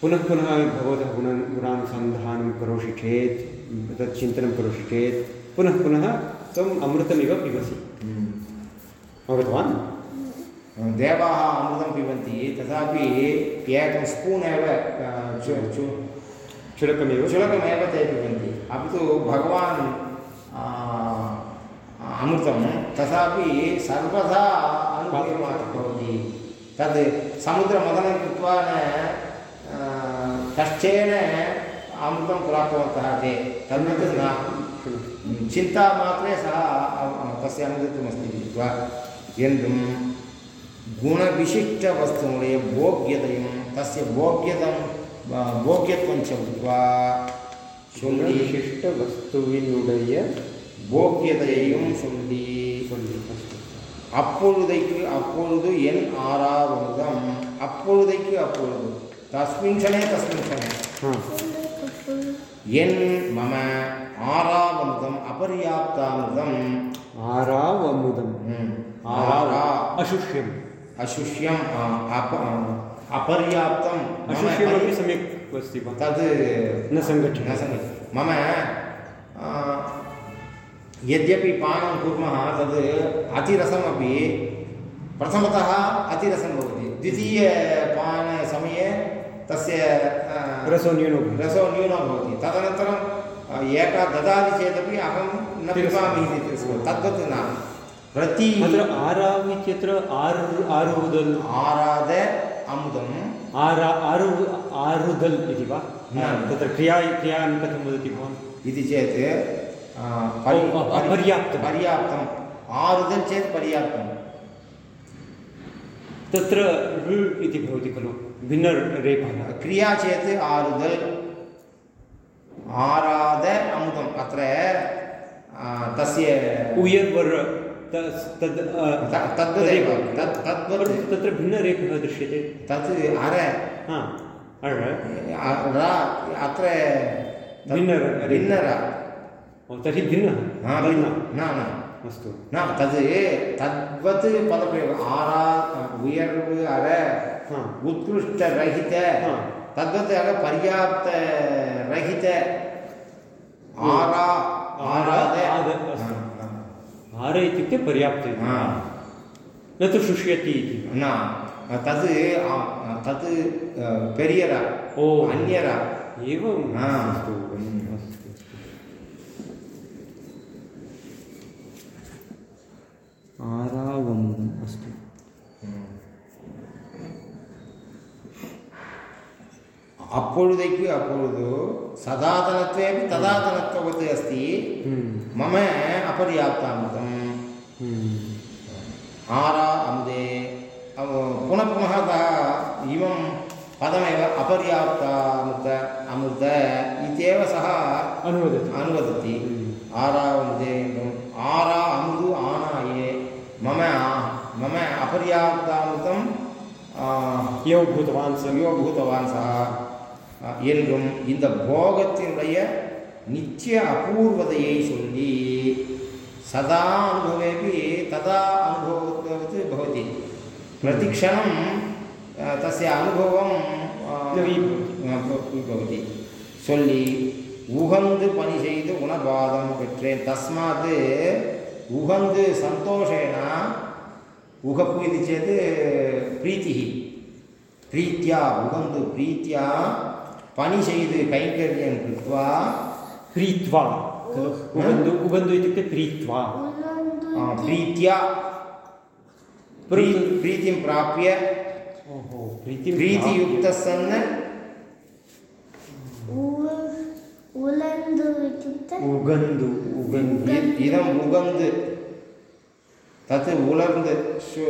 पुनः पुनः भगवतः गुण गुणानुसन्धानं करोषि चेत् तत् चिन्तनं करोषि चेत् पुनः पुनः त्वम् अमृतमिव पिबसि। अवगतवान्? देवाः अमृतं पिबन्ति तथापि एकं स्पून् एव आ, चु चु ते पिबन्ति। अपि तु भगवान् आ, अमृतं तथापि सर्वदा अनुकूलमात् भवति तद् समुद्रमथनं कृत्वा न आ, कष्टेन अमृतं प्राप्तवन्तः ते तद्वत् न चिन्तामात्रे सः अ- तस्य अमृतत्वमस्ति इति कृत्वा என்றும் குணவிசிஷ்டவஸ்துனுடைய போக்கியதையும் தஸ்ய போக்கியதம் போக்கியத்துவம் சொல்வா சுண்டி விசிஷ்ட வஸ்துவினுடைய போக்கியத்தையும் சொல்லி சொல்லி அப்பொழுதைக்கு அப்பொழுது என் ஆறாவதம் அப்பொழுதைக்கு அப்பொழுது தஸ்மின் சனே தஸ்மின் சனே என் மம ஆறாவமுதம் அபர்யாப்தாமுதம் ஆறாவமுதம் ஆறா அசுஷ்யம் அசுஷ்யம் அப अपर्याप्तम् अशिष्यमपि सम्यक् अस्ति वा तद् न सङ्घटनं न सङ्घटनम् मम यद्यपि पानं कुर्मः तद् अतिरसमपि प्रथमतः अतिरसं भवति। द्वितीयपानसमये तस्य रसो न्यूनो। रसो न्यूनो भवति। तदनन्तरं एका ददाति चेदपि अहं न पिबामि इति तद्वत् न। प्रति अत्र आराव् इत्यत्र आर् आरुदल्। आराध अमुदम्। आरा आरु आरुदल् इति वा? न। तत्र क्रिया क्रियाँ कथं वदति भवान्। इति चेत् आ, परि- ओ, परि- अपर्याप्तं। पर्याप्तम्। आरुदन् चेत् पर्याप्तं तत्र ऋ इति भवति खलु भिन्नरेफः क्रिया चेत् आरुदल् आराद अमुदम्। अत्र आ, तस्य उयर्वर तस्- तद् तद्वदेव। तत् तद्वत् तत्र भिन्नरेखः दृश्यते। तत् अर हा। र अत्र भिन्नर तर्हि भिन्नः हा, न न अस्तु न तद् तद्वत् पदप्रयोगः आरा उयर्व् अर उत्कृष्टरहित तद्वत् अर पर्याप्तरहित आरा आराद। हार इत्युक्ते पर्याप्त न तु शुष्यति इति न तद् तत् पेरियरा ओ अन्यरा एवं अस्तु आरावमनम् अस्तु அப்பொழுதைக்கு அப்பொழுது சதாதனத்வே ததாதனத்துவத்து அஸ்தி மம அபர்யாப்தாமுகம் ஆரா அமுதே पुनः पुनः सः इमं पदमेव अपर्याप्तामृत अमृत इत्येव सः अनुवदति अनुवदति आरामृते आरा अमृदु आनाये मम मम அபரியாப்தாமிருதம் யோ பூதவான் யோ பூதவான் சா. என்றும் இந்த போகத்தினுடைய நிச்சய அபூர்வதையை சொல்லி சதா அனுபவேபி ததா அனுபவத்து பவதி प्रतिक्षणं तस्य अनुभवं भवति சொல்லி உகந்து பணி செய்து உணபாதம் பெற்றேன் தஸ்மாத் உகந்து சந்தோஷேன உகப்பு இது சேது பிரீத்தி பிரீத்தியா உகந்து பிரீத்தியா பணி செய்து கைங்கரியம் கிருத்வா பிரீத்வா உகந்து உகந்து இத்துக்கு பிரீத்வா பிரீத்தியா प्रीतिं प्राप्य प्रीतियुक्तः सन् उगन्तु इ- इदम् उगन्द। तत् उलर्न्द शो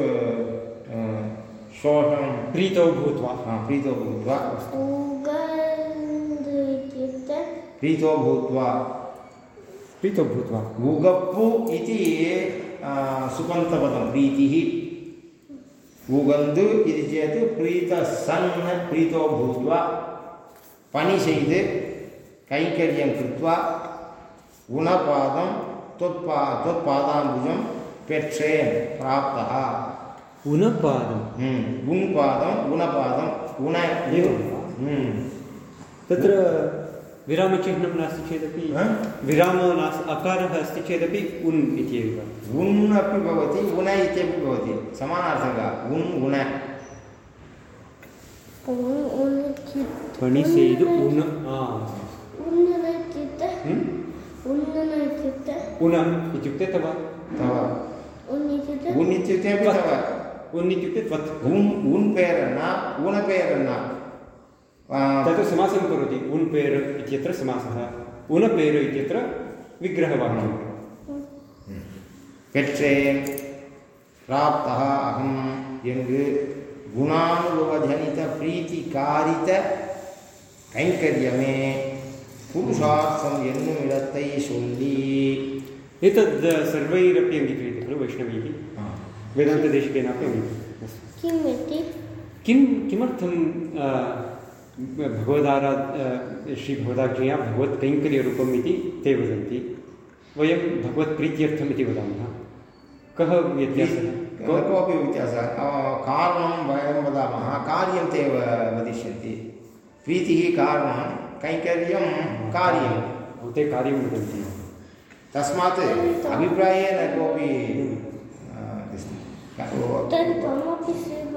शोषं प्रीतौ भूत्वा। हा, प्रीतो भूत्वा। प्रीतो भूत्वा। प्रीतौ भूत्वा। उगप्पु इति आ, सुपन्तपदं प्रीतिः। उगन्धु इति चेत् प्रीतसन् प्रीतो भूत्वा पनि चैत् कैङ्कर्यं कृत्वा गुणपादं त्वत्पा त्वत्पादाम्बुजं पेक्षे प्राप्तः गुणपादं गुणपादं गुणपादं गुण एव तत्र विरामचिह्नं नास्ति चेदपि हा? विरामो नास्ति अकारः अस्ति चेदपि उन् इत्येव। उन् अपि भवति उण इत्यपि भवति। समानार्थकः उन् उन? उन्नन इत्युक्ते उन इत्युक्ते तव। तव। उन् इत्युक्ते उन् इत्युक्ते उन् त्वत्। उन् उन् पेरन्न आ, तत् समासं करोति उन् पेर् इत्यत्र समासः उन पेर् इत्यत्र विग्रहवाक्यं பெற்றேன் பிராப்தः அகம் எங்கு குணானுபவஜனித பிரீத்திகாரித கைங்கரியமே புருஷார்த்தம் என்னும் இடத்தை சொல்லி एतद् सर्वैरपि अङ्गीक्रियते खलु वैष्णवैः ஆ. वेदान्तदेशिकेनापि अङ्गीक्रियते किम् इति किं किमर्थं अ, भगवदारा श्रीभगवदाज्ञया भगवत्कैङ्कर्यरूपम् इति ते वदन्ति। वयं भगवत्प्रीत्यर्थम् इति वदामः। कः व्यत्यासः? कोऽपि व्यत्यासः? कारणं वयं वदामः। कार्यं ते वदिष्यन्ति। प्रीतिः कारणं कैङ्कर्यं कार्यं। ते कार्यं वदन्ति। तस्मात् अभिप्रायेण कोऽपि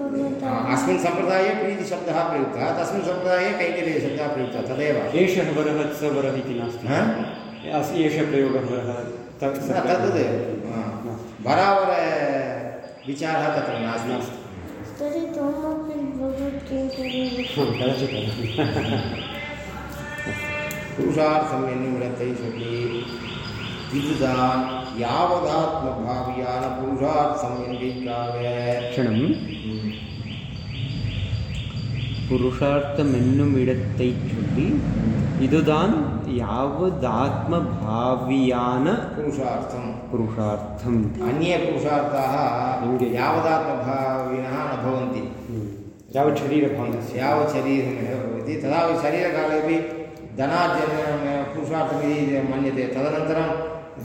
स्वीकुर्वन्तः अस्मिन् सम्प्रदाये प्रीतिशब्दः प्रयुक्तः तस्मिन् सम्प्रदाये कैङ्कर्यशब्दः प्रयुक्तः तदेव। एषः वरः स वरः इति नास्ति। अस्- एषः प्रयोगः वरः तद्। हा. बराबर विचारः तत्र नास्ति। नास्ति। तर्हि त्वमपि भगवद्गीता हा, कदाचित् புருஷார்த்தம் என்னும் இடத்தை சொல்லி இதுதான் யாவதாத்மபாவியான புருஷார்த்தம் என்கின்றாக க்ஷணம் புருஷார்த்தம் என்னும் இடத்தை சொல்லி இதுதான் यावदात्मभाव्यान पुरुषार्थं पुरुषार्थम् अन्ये पुरुषार्थाः लिङ्गे। यावदात्मभाविनः न भवन्ति यावत् शरीरभावस्य यावत् शरीरमेव भवति तदापि शरीरकालेपि धनार्जनमेव पुरुषार्थमिति मन्यते तदनन्तरं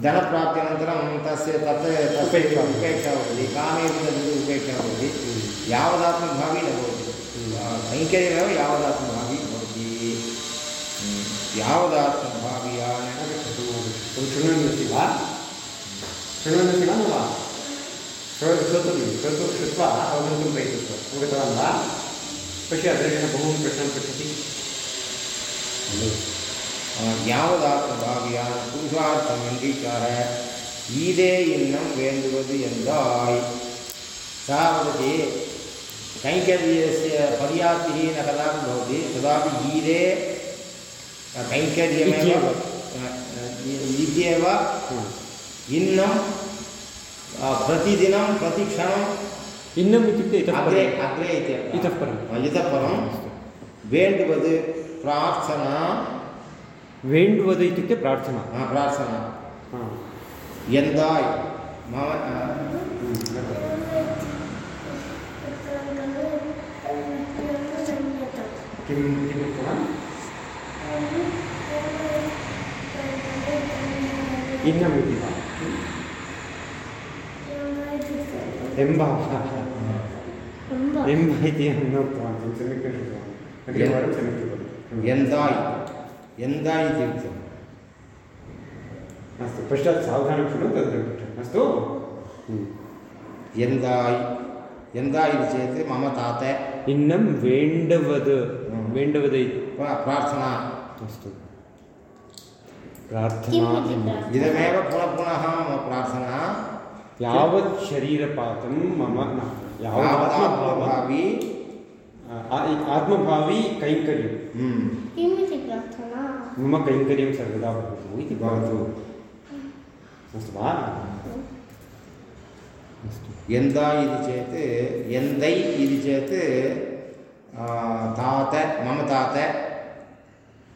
धनप्राप्त्यनन्तरं तस्य तत् तस्य उपेक्षा। भवति कामे उपेक्षा भवति यावदात्मभावी न भवति कैङ्कर्यमेव यावदात्मभावी भवति यावदात्मभाव्यान् शृण्वन् अस्ति वा शृण्वन् अस्ति वा न वा श्रो- श्रोतव्यं श्रोतुं श्रुत्वा अवगन्तुं प्रयतस्व अवगतवान् वा पश्य अग्रजः बहून् प्रश्नान् पृच्छति யாவதாத்மபாவியான புருஷார்த்தம் அங்கீகார ஈதே இன்னம் வேண்டுவது என்றாய் सा वदति कैङ्कर्यस्य पर्याप्तिः न कदापि भवति तदापि गीते कैङ्कर्यमेव इत्येव। इत्येव इन्नं प्रतिदिनं प्रतिक्षणम् इन्नम् इत्युक्ते इतः अग्रे परम् अग्रे इति इतः परम् इतः परं வேண்டுவது பிரார்த்தனா वेण्डुवद इत्युक्ते प्रार्थना हा प्रार्थना यन्दाय् मम किं किम् इन्नमिति वा एम्बा एम्बा इति अहं न उक्तवान् किं सम्यक् न श्रुतवान् अग्रे एकवारं सम्यक् वदतु यन्दाय् यन्दा इति उक्तम् अस्तु पश्चात् सावधानं खलु तत्र पठम् अस्तु यन्दाय् यन्दा इति चेत् मम तात। इन्नं वेण्डवद् हम्म। वेण्डवद प्रार्थना। अस्तु। प्रार्थना। इदमेव पुनः पुनः मम प्रार्थना। यावत् शरीरपातं मम न यावदात्मभावी आत्मभावी। कैङ्कर्यं किम् इति मम कैङ्कर्यं सर्वदा भवतु इति भवतु अस्तु वा अस्तु यन्दा इति चेत् यन्दै इति चेत् तात मम तात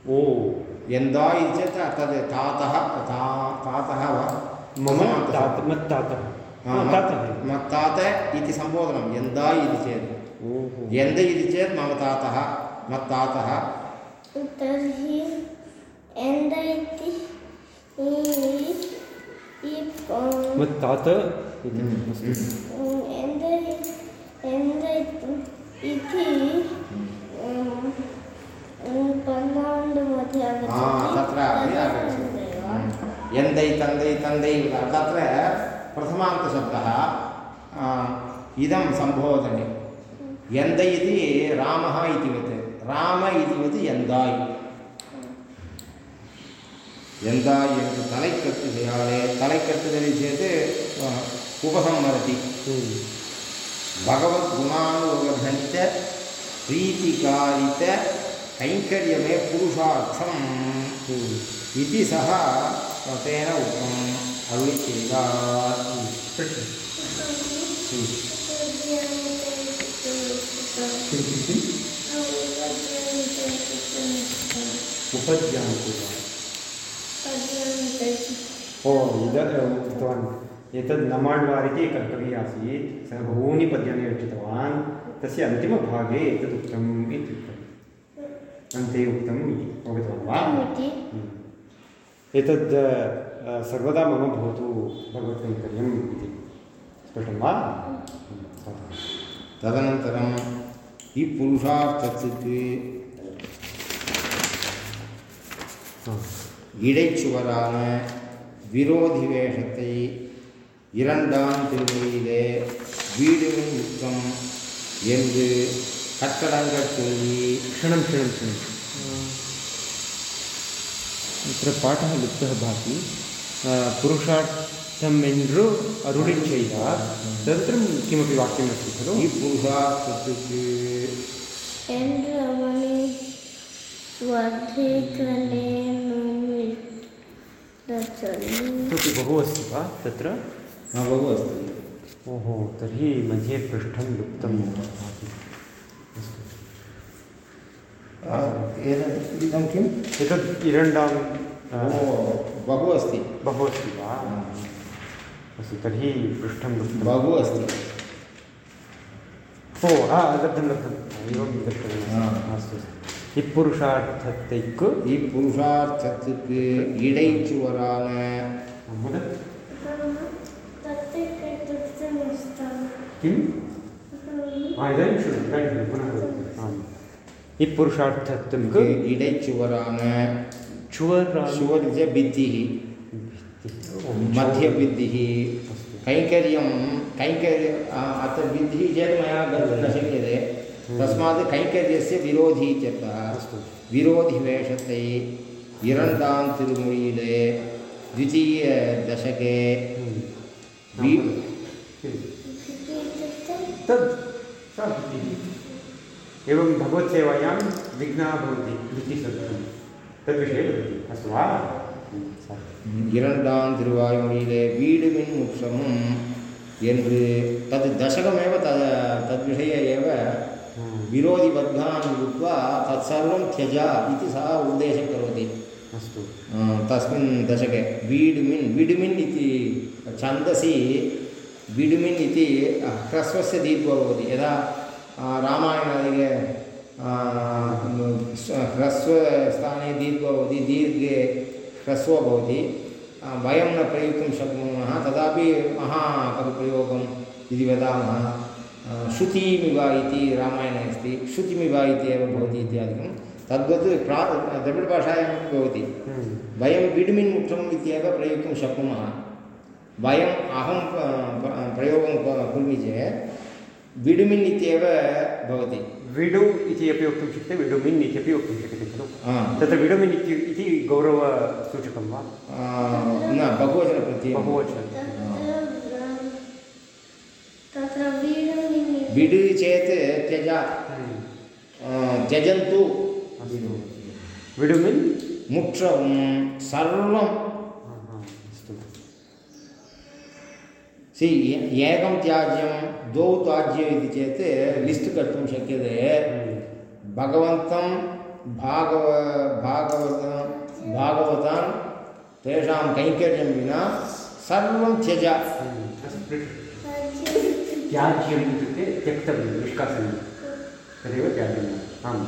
ओ यन्दा इति चेत् तद् तातः ता तातः वा मम तात मत्तातः मत्तात इति सम्बोधनं यन्दा इति चेत् यन्द इति चेत् मम तातः मत्तातः अं, हम्म, हम्म। अं, अं, आगच्छति हम्म। यन्दै तन्दै तन्दै तत्र प्रथमान्तशब्दः इदं सम्बोधने यन्द इति रामः इतिवत् राम इतिवत् यन्दाय् எந்தா என்று தலை கட்டுகிறாளே தலை கட்டுதலை செய்து உபசம்வரதி பகவத்குணானுபகணித்த பிரீத்திகாரித்த கைங்கரியமே புருஷார்த்தம். இது சக தேன உத்தம் அருளி செய்தார். உபத்தியான் ओ इदत् उक्तवान् एतद् नमाण्ड्वार् इति एकः आसीत् सः बहूनि पद्यानि रचितवान् तस्य अन्तिमभागे एतद् उक्तम् इति उक्तम् अन्ते उक्तम् इति अवगतवान् वा एतद् सर्वदा मम भवतु भगवत्कैङ्कर्यम् इति स्पष्टं वा तदनन्तरम् इ पुरुषार्थचित् இடைச்சுவரான விரோதி வேஷத்தை இரண்டாம் திருமொழியிலே வீடுவின் யுத்தம் என்று கட்டடங்கள் சொல்லி क्षणं क्षणं क्षणं अत्र पाठः लुप्तः भाति अ, पुरुषार्थम् एन्ड्रु अरुणिं செய்தார் तदनन्तरं किमपि वाक्यमस्ति खलु இப்புருஷார்த்தத்துக்கு என்று तत् बहु अस्ति वा तत्र बहु अस्ति ओहो तर्हि मध्ये पृष्ठं लुप्तं इदं किम् एतत् इरण्डां बहु अस्ति बहु अस्ति वा अस्तु तर्हि पृष्ठं लुप्तं बहु अस्ति ओ हा लब्धं लब्धम् एवं अस्तु अस्तु இப்புருஷார்த்தத்திற்கு இப்புருஷார்த்தத்துக்கு இடைச்சுவரான किम् इदानीं श्रुतं पुनः आम् इपुरुषार्थत्वं इडैचुवरान चुवरा चुवर् इस् ए भित्तिः मध्यभित्तिः कैङ्कर्यं तस्मात् कैङ्कर्यस्य विरोधीत्यर्थः विरोधिवेषते इरण्डां तिरुमुळिले द्वितीयदशके हम्म। तद् एवं भगवत्सेवायां विघ्नः भवति वृत्तिसदृशं तद्विषये अस्तु वा? இரண்டாம் திருவாய்மொழியிலே வீடு மின் முற்றமும் என்று தது தசகமேவ த विरोधिवर्गान् कृत्वा तत्सर्वं त्यज इति सः उपदेशं करोति। अस्तु। तस्मिन् दशके वीड्मिन् विड्मिन् इति छन्दसि विड्मिन् इति ह्रस्वस्य दीर्घो भवति। यदा रामायणादिके ह्रस्वस्थाने दीर्घो भवति दीर्घे ह्रस्वो भवति वयं न प्रयोक्तुं शक्नुमः तदापि महाकविप्रयोगम् इति वदामः। श्रुतिमिव इति रामायणे अस्ति श्रुतिमिव इति एव भवति इत्यादिकं। तद्वत् प्रा द्रविडभाषायामपि भवति। वयं विड्मिन् मुख्यम् इत्येव प्रयोक्तुं शक्नुमः। वयम् अहं प्रयोगं करोमि चेत् विड्मिन् इत्येव भवति। विडु इति अपि वक्तुं शक्यते विडुमिन् इत्यपि वक्तुं शक्यते खलु। तत्र विडुमिन् इति इति गौरवसूचकं वा? न बहुवचनप्रत्ययः। बहुवचनं तत्र विड् चेत् त्यज आ, त्यजन्तु। अस्तु विडुमिन् मुक्षं सर्वं हा, हा, सि एकं त्याज्यं द्वौ त्याज्यम् इति चेत् लिस्ट् कर्तुं शक्यते। भगवन्तं भागव भागवत भागवतां तेषां कैङ्कर्यं विना सर्वं त्यज। अस्तु। त्याज्यम् इत्युक्ते त्यक्तव्यं निष्कासनीयं तदेव त्याज्यम् आम्।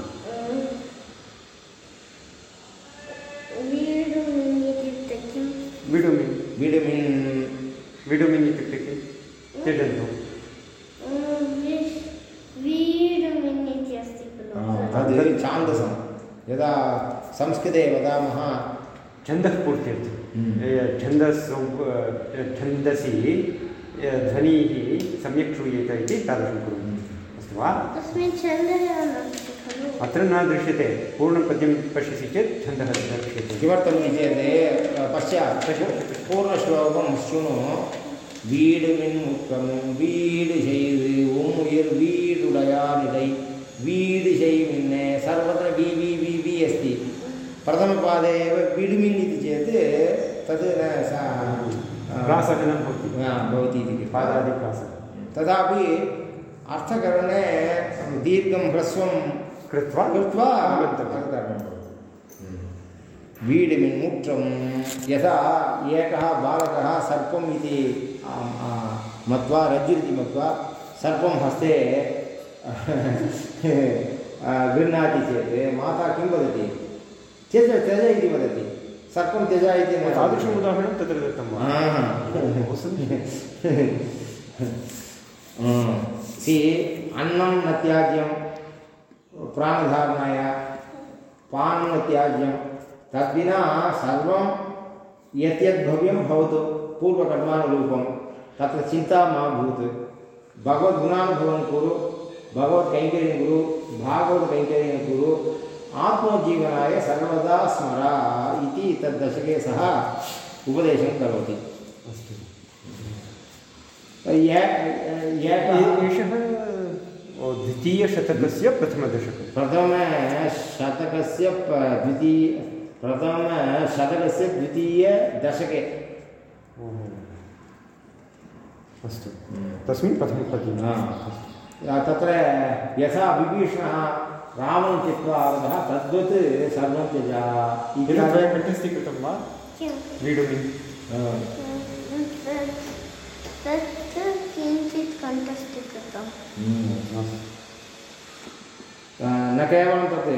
वीडुमिनि विडुमिन् विडमिन् इत्युक्ते किं त्यजन्तु। तद् छान्दसं। यदा संस्कृते वदामः छन्दः पूर्त्यर्थं। हम्म। छन्दस् छन्दसि ध्वनिः सम्यक् श्रूयेत इति तादृशं कुर्वन्ति हम्म। अस्तु वा? अत्र न दृश्यते। पूर्णपद्यं पश्यसि चेत् छन्दः दृश्यते किमर्थम् इति चेत् पश्चात् पूर्णश्लोकं शृणु வீடு மின் முற்றம் வீடு செய்து உம் உயிர் வீடுடையாரிடை வீடு செய்மின்னே சர்வத்திர வி வி வி अस्ति। प्रथमपादे एव विडुमिन् इति चेत् तद् न प्रासः न भवति। हा, भवति इति पादादिप्रासः तथापि अर्थकरणे दीर्घं ह्रस्वं कृत्वा कृत्वा गन्तव्यम्। करणीयं वीडिमिन् यथा एकः बालकः सर्पम् इति मत्वा रज्जुरिति मत्वा सर्पं हस्ते गृह्णाति चेत् माता किं वदति? त्यज त्यज इति वदति। सर्पं त्यज इति न तादृशम् उदाहरणं तत्र दत्तं वा। सि अन्नं न त्याज्यं प्राणधारणाय पानं न त्याज्यं तद्विना सर्वं यद्यद् भव्यं भवतु पूर्वकर्मानुरूपं तत्र चिन्ता मा भूत् भगवद्गुणानुभवं कुरु भगवत्कैङ्कर्यं कुरु भागवतकैङ्कर्यं कुरु आत्मजीवनाय सर्वदा स्मर इति तद्दशके सः उपदेशं करोति। अस्तु। एषः द्वितीयशतकस्य प्रथमदशकं प्रथमशतकस्य द्वितीय प्रथमशतकस्य द्वितीयदशके। अस्तु। तस्मिन् प्रथमपद्यं हा। तत्र यथा विभीषणः रामं त्यक्त्वा आगतः तद्वत् सर्वं त्यज। एतत् वयं कण्ठस्थीकृतं वा? तत् किञ्चित् कण्ठस्थी कृतम् न केवलं तत्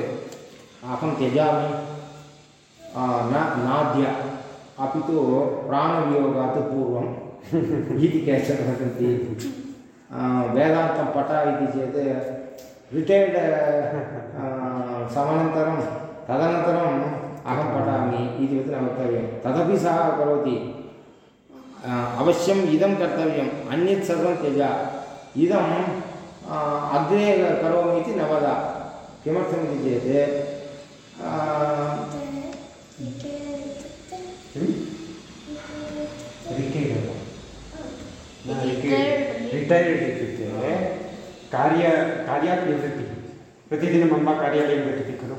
अहं त्यजामि। न नाद्य। अपि तु प्राणवियोगात् पूर्वम्। इति केचन वदन्ति। वेदान्तं पठ इति चेत् रिटैर्ड् समनन्तरं तदनन्तरम् अहं पठामि इति न वक्तव्यं तदपि सः करोति। अवश्यम् इदं कर्तव्यम्। अन्यत् सर्वं त्यज। इदं आ, अग्रे करोमि इति न वद। किमर्थमिति चेत्. रिटैर्ड् इत्युक्ते कार्य कार्यात् निवृत्तिः प्रतिदिनम् अम्मा कार्यालयं गच्छति खलु।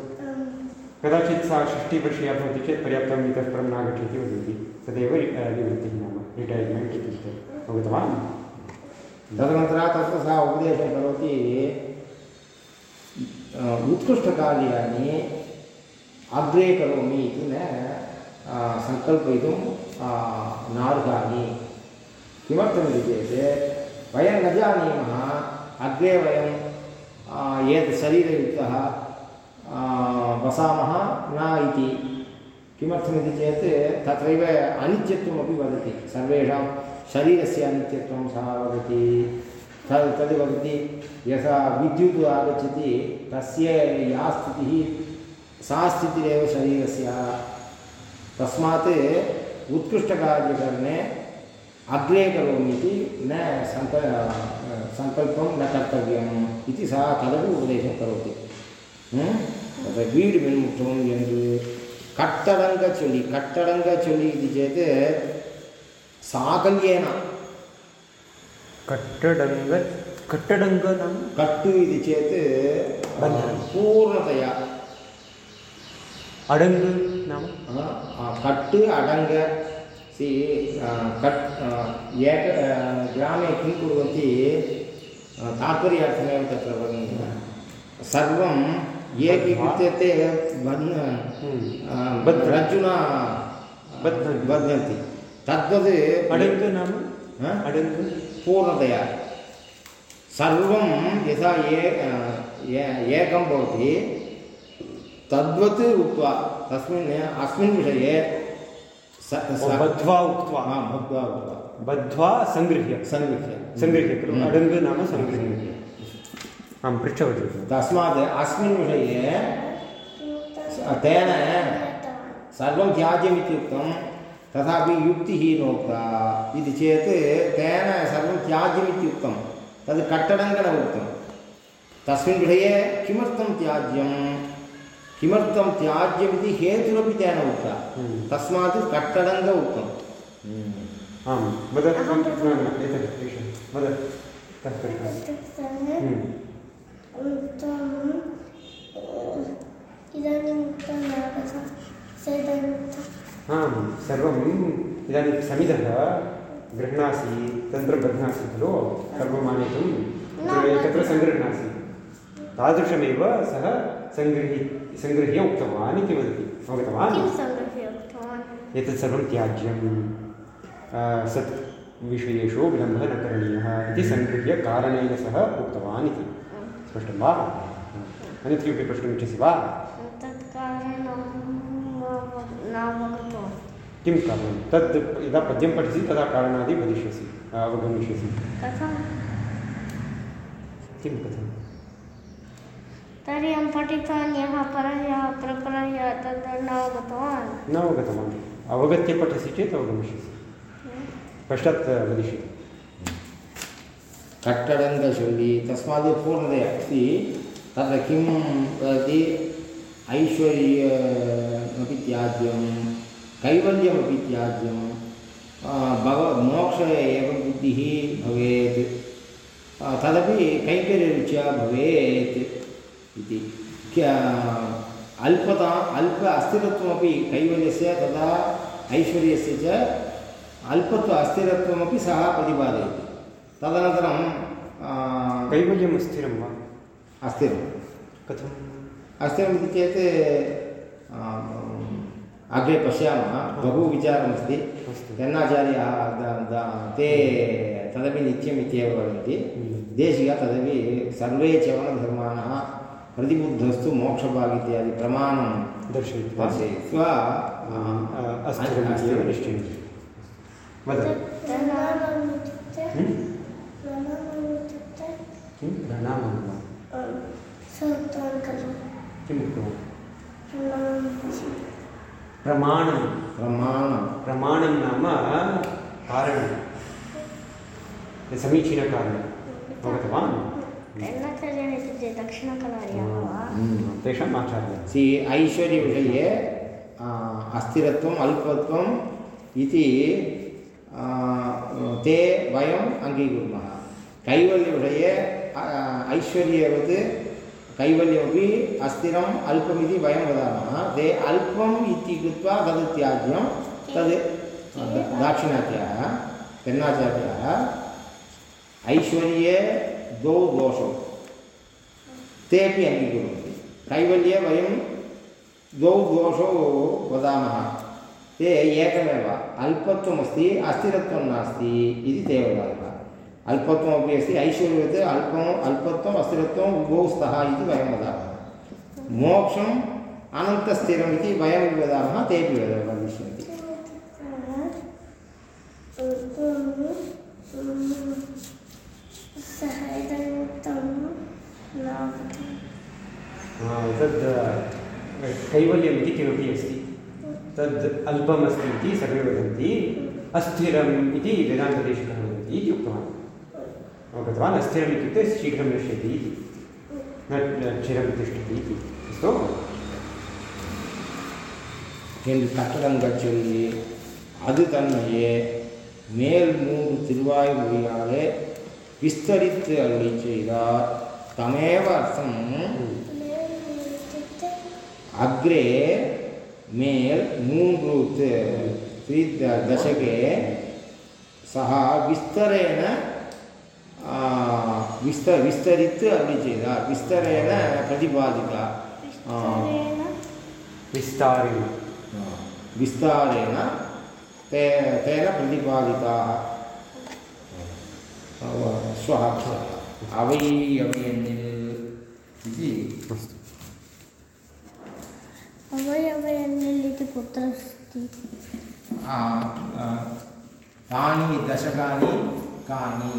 कदाचित् सा षष्टिवर्षीया भवति चेत् पर्याप्तम् इतः परं नागच्छति वदन्ति। तदेव निवृत्तिः नाम। रिटैर्मेण्ट् इत्युक्ते अवगतवान्? तदनन्तरं तत्र सः उपदेशं करोति उत्कृष्टकार्याणि अग्रे करोमि इति न सङ्कल्पयितुं नार्हामि किमर्थमिति चेत्, वयं न जानीमः अग्रे वयं एतत् शरीरयुक्तः वसामः न इति किमर्थमिति चेत् तत्रैव अनित्यत्वमपि वदति। सर्वेषां शरीरस्य अनित्यत्वं सः वदति। तद् तद् वदति, यथा विद्युत् आगच्छति, तस्य या स्थितिः, सा स्थितिरेव शरीरस्य। तस्मात् उत्कृष्टकार्यकरणे अग्रे करोमि इति न सङ्क सङ्कल्पं न कर्तव्यम् इति सः तदपि उपदेशं करोति ம்? तत्र வீடு மின்முற்றம் என்று கட்டடங்க சொல்லி கட்டடங்க சொல்லி இது चेत् साकल्येन कट्टडङ्ग कट्टडङ्ग नाम कट्टु इति चेत् बन्धनं। पूर्णतया अडङ्ग नाम आ, आ, कट्टु अडङ्ग सि कट् एक ग्रामे किं कुर्वन्ति तात्पर्यार्थमेव तत्र वदन्ति सर्वम् एकीकृत्य ते हम्म। रज्जुना बध्नन्ति। बध्नन्ति तद्वत् अडङ्ग नाम? अडङ्ग पूर्णतया सर्वं यथा ए ए- एकं भवति तद्वत् उक्त्वा तस्मिन् अस्मिन् विषये बद्ध्वा उक्त्वा। हा, उक्त्वा। बद्ध्वा सङ्गृह्य सङ्गृह्य सङ्गृह्य खलु हम्म। अडङ्ग नाम सङ्गृह्य आं पृच्छवती। तस्मात् अस्मिन् विषये तेन सर्वं त्याज्यमित्युक्तं तथापि युक्तिः नोक्ता इति चेत् तेन सर्वं त्याज्यमित्युक्तं तद् कट्टडङ्ग उक्तं तस्मिन् विषये किमर्थं त्याज्यं किमर्थं त्याज्यमिति हेतुरपि तेन उक्ता। हम्म। तस्मात् कट्टडङ्ग उक्तं आं वद न, न, एतत् एषः वद तत् परिहासः। हम्म। आं सर्वम् इदानीं समिधः गृह्णासि तत्र बध्नासि खलु सर्वम् आनेतुं तत्र एकत्र सङ्गृह्णासि। तादृशमेव सः सङ्गृही सङ्गृह्य उक्तवान् इति वदति अवगतवान् सङ्गृह्य एतत् सर्वं त्याज्यं सत् विषयेषु विलम्बः न करणीयः इति सङ्गृह्य कारणेन सह उक्तवान् इति स्पष्टं वा अन्यत् किमपि प्रष्टुमिच्छसि वा किं कारणं तद् यदा पद्यं पठसि तदा कारणादि वदिष्यसि अवगमिष्यसि किं कथं अहं पठितवान् यः परः यः प्रपरः यः तद् नावगतवान् न अवगतवान्। अवगत्य पठसि चेत् अवगमिष्यसि। पश्चात् वदिष्यति। कट्टडङ्गशुण्डी तस्मात् पूर्णतया अस्ति। तत्र किं वदति? ऐश्वर्यमपि त्याज्यं कैवल्यमपि त्याज्यं आ, भव मोक्ष एव बुद्धिः भवेत्। तदपि कैङ्कर्यरुच्या भवेत्। इति। अल्पता अल्प अस्थिरत्वमपि कैवल्यस्य तथा ऐश्वर्यस्य च अल्पत्व अस्थिरत्वमपि सः प्रतिपादयति। तदनन्तरं आ, कैवल्यं स्थिरं वा? अस्थिरं कथम्? अस्थिरमिति चेत् अग्रे पश्यामः। बहु विचारमस्ति। यन्नाचार्याः ते तदपि नित्यम् इत्येव वदन्ति। देशिकः तदपि सर्वे चवनधर्माणः प्रतिबुद्धस्तु मोक्षभाग् इत्यादि प्रमाणं दर्शयित्वा दर्शयित्वा अस्थिरम् इत्येव निश्चयं। वद। प्रणामम् इत्युक्ते Hmm? प्रणामम् इत्युक्ते किं प्रणामं वा किम् उक्तवान् प्रमाणं प्रमाणं प्रमाणं नाम कारणं समीचीनकारणम् अवगतवान् एन्नाचार्यः इत्युक्ते दक्षिणकलार्याः वा तेषाम् आचार्यः सि ऐश्वर्यविषये अस्थिरत्वम् अल्पत्वम् इति ते वयम् अङ्गीकुर्मः कैवल्यविषये ऐश्वर्यवत् कैवल्यमपि अस्थिरम् अल्पमिति वयं वदामः ते अल्पम् इति कृत्वा तद् त्याज्यं तद् दाक्षिणात्याः पेन्नाचार्याः ऐश्वर्ये द्वौ दोषौ तेपि अङ्गीकुर्वन्ति। कैवल्ये वयं द्वौ दोषौ वदामः। ते एकमेव, अल्पत्वमस्ति, अस्थिरत्वं नास्ति इति ते वदामः। अल्पत्वमपि अस्ति ऐश्वर्यवत् अल्पम् अल्पत्वम् अस्थिरत्वम् उभौ स्तः इति वयं वदामः। मोक्षम् अनन्तस्थिरम् इति वयमपि वदामः, तेपि वदिष्यन्ति न तद् कैवल्यम् इति किमपि अस्ति तद् अल्पमस्ति इति सर्वे वदन्ति अस्थिरम् इति वेदान्तदेशिकः वदन्ति इति उक्तवान् अवगतवान् अस्थिरम् इत्युक्ते शीघ्रं नश्यति इति न न चिरं तिष्ठति इति अस्तु என்று கட்டடங்கள் சொல்லி அது தன்மையே மேல் மூன்று திருவாய்மொழியாலே விஸ்தரித்து विस्तरित् अल्लि चेदात् तमेव अर्थम् अग्रे मेल् नून् रूत् दशके सः विस्तरेण विस्त विस्तरित् अपि चेत् विस्तरेण प्रतिपादिता। विस्तारेण। विस्तारेण ते तेन प्रतिपादिताः। श्वः अवै अवयन्निल् इति। अस्तु अवयवयन्निल् इति कुत्र अस्ति तानि दशकानि कानि